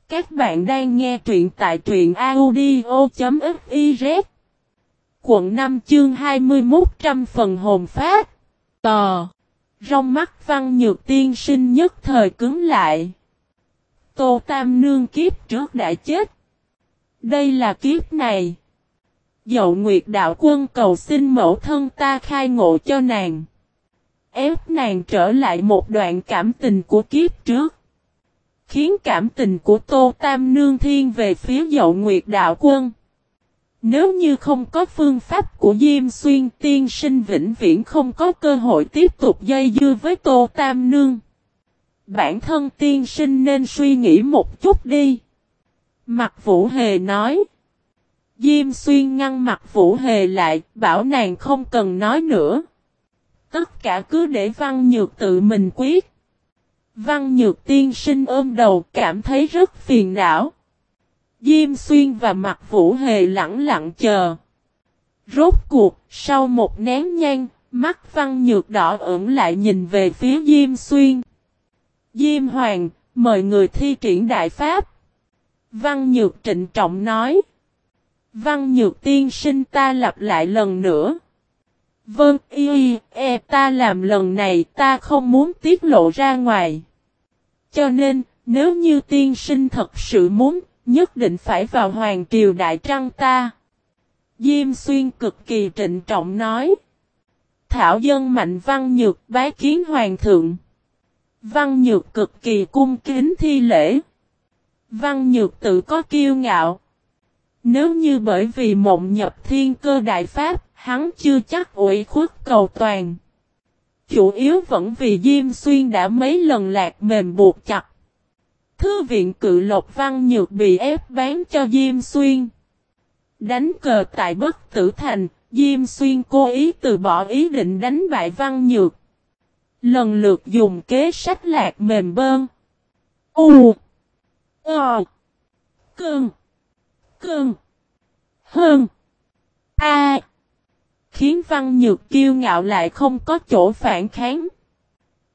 Các bạn đang nghe truyện tại truyện audio.fiz Quận 5 chương 21 trăm phần hồn phát Tò Rong mắt văn nhược tiên sinh nhất thời cứng lại Tô Tam Nương kiếp trước đã chết Đây là kiếp này Dậu Nguyệt Đạo Quân cầu xin mẫu thân ta khai ngộ cho nàng ép nàng trở lại một đoạn cảm tình của kiếp trước. Khiến cảm tình của Tô Tam Nương thiên về phía dậu Nguyệt Đạo Quân. Nếu như không có phương pháp của Diêm Xuyên tiên sinh vĩnh viễn không có cơ hội tiếp tục dây dưa với Tô Tam Nương. Bản thân tiên sinh nên suy nghĩ một chút đi. Mặt Vũ Hề nói. Diêm Xuyên ngăn mặt Vũ Hề lại, bảo nàng không cần nói nữa. Tất cả cứ để Văn Nhược tự mình quyết. Văn Nhược tiên sinh ôm đầu cảm thấy rất phiền não. Diêm xuyên và mặt vũ hề lặng lặng chờ. Rốt cuộc, sau một nén nhang, mắt Văn Nhược đỏ ửng lại nhìn về phía Diêm xuyên. Diêm Hoàng, mời người thi triển đại pháp. Văn Nhược trịnh trọng nói. Văn Nhược tiên sinh ta lặp lại lần nữa. Vâng, y, e ta làm lần này ta không muốn tiết lộ ra ngoài. Cho nên, nếu như tiên sinh thật sự muốn, nhất định phải vào hoàng triều đại trăng ta. Diêm xuyên cực kỳ trịnh trọng nói. Thảo dân mạnh văn nhược bái kiến hoàng thượng. Văn nhược cực kỳ cung kính thi lễ. Văn nhược tự có kiêu ngạo. Nếu như bởi vì mộng nhập thiên cơ đại pháp, hắn chưa chắc ủy khuất cầu toàn. Chủ yếu vẫn vì Diêm Xuyên đã mấy lần lạc mềm buộc chặt. Thư viện cự lộc văn nhược bị ép bán cho Diêm Xuyên. Đánh cờ tại bất tử thành, Diêm Xuyên cố ý từ bỏ ý định đánh bại văn nhược. Lần lượt dùng kế sách lạc mềm bơn. U. Ờ. Cơn. Cơn. Hơn. A. Khiến văn nhược kiêu ngạo lại không có chỗ phản kháng.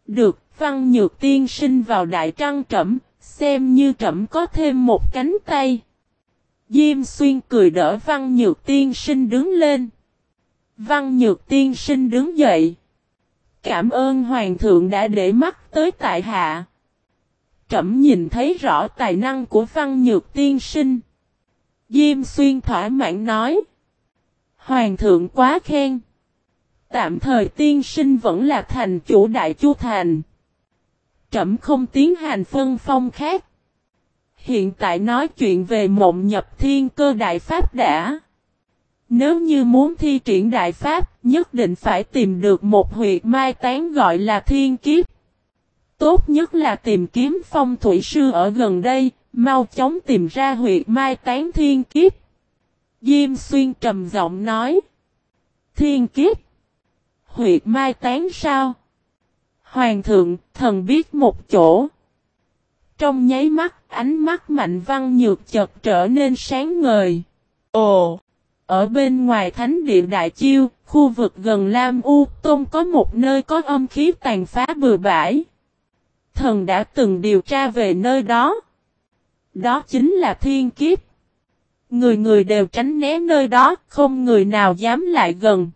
Được, văn nhược tiên sinh vào đại trăng trẩm, xem như trẩm có thêm một cánh tay. Diêm xuyên cười đỡ văn nhược tiên sinh đứng lên. Văn nhược tiên sinh đứng dậy. Cảm ơn hoàng thượng đã để mắt tới tại hạ. Trẫm nhìn thấy rõ tài năng của văn nhược tiên sinh. Diêm xuyên thỏa mãn nói. Hoàng thượng quá khen. Tạm thời tiên sinh vẫn là thành chủ đại chu thành. Trẫm không tiến hành phân phong khác. Hiện tại nói chuyện về mộng nhập thiên cơ đại pháp đã. Nếu như muốn thi triển đại pháp, nhất định phải tìm được một huyệt mai tán gọi là thiên kiếp. Tốt nhất là tìm kiếm phong thủy sư ở gần đây, mau chóng tìm ra huyệt mai tán thiên kiếp. Diêm xuyên trầm giọng nói. Thiên kiếp. Huyệt mai tán sao? Hoàng thượng, thần biết một chỗ. Trong nháy mắt, ánh mắt mạnh văn nhược chợt trở nên sáng ngời. Ồ! Ở bên ngoài thánh địa Đại Chiêu, khu vực gần Lam U Tôn có một nơi có âm khí tàn phá bừa bãi. Thần đã từng điều tra về nơi đó. Đó chính là thiên kiếp. Người người đều tránh né nơi đó, không người nào dám lại gần.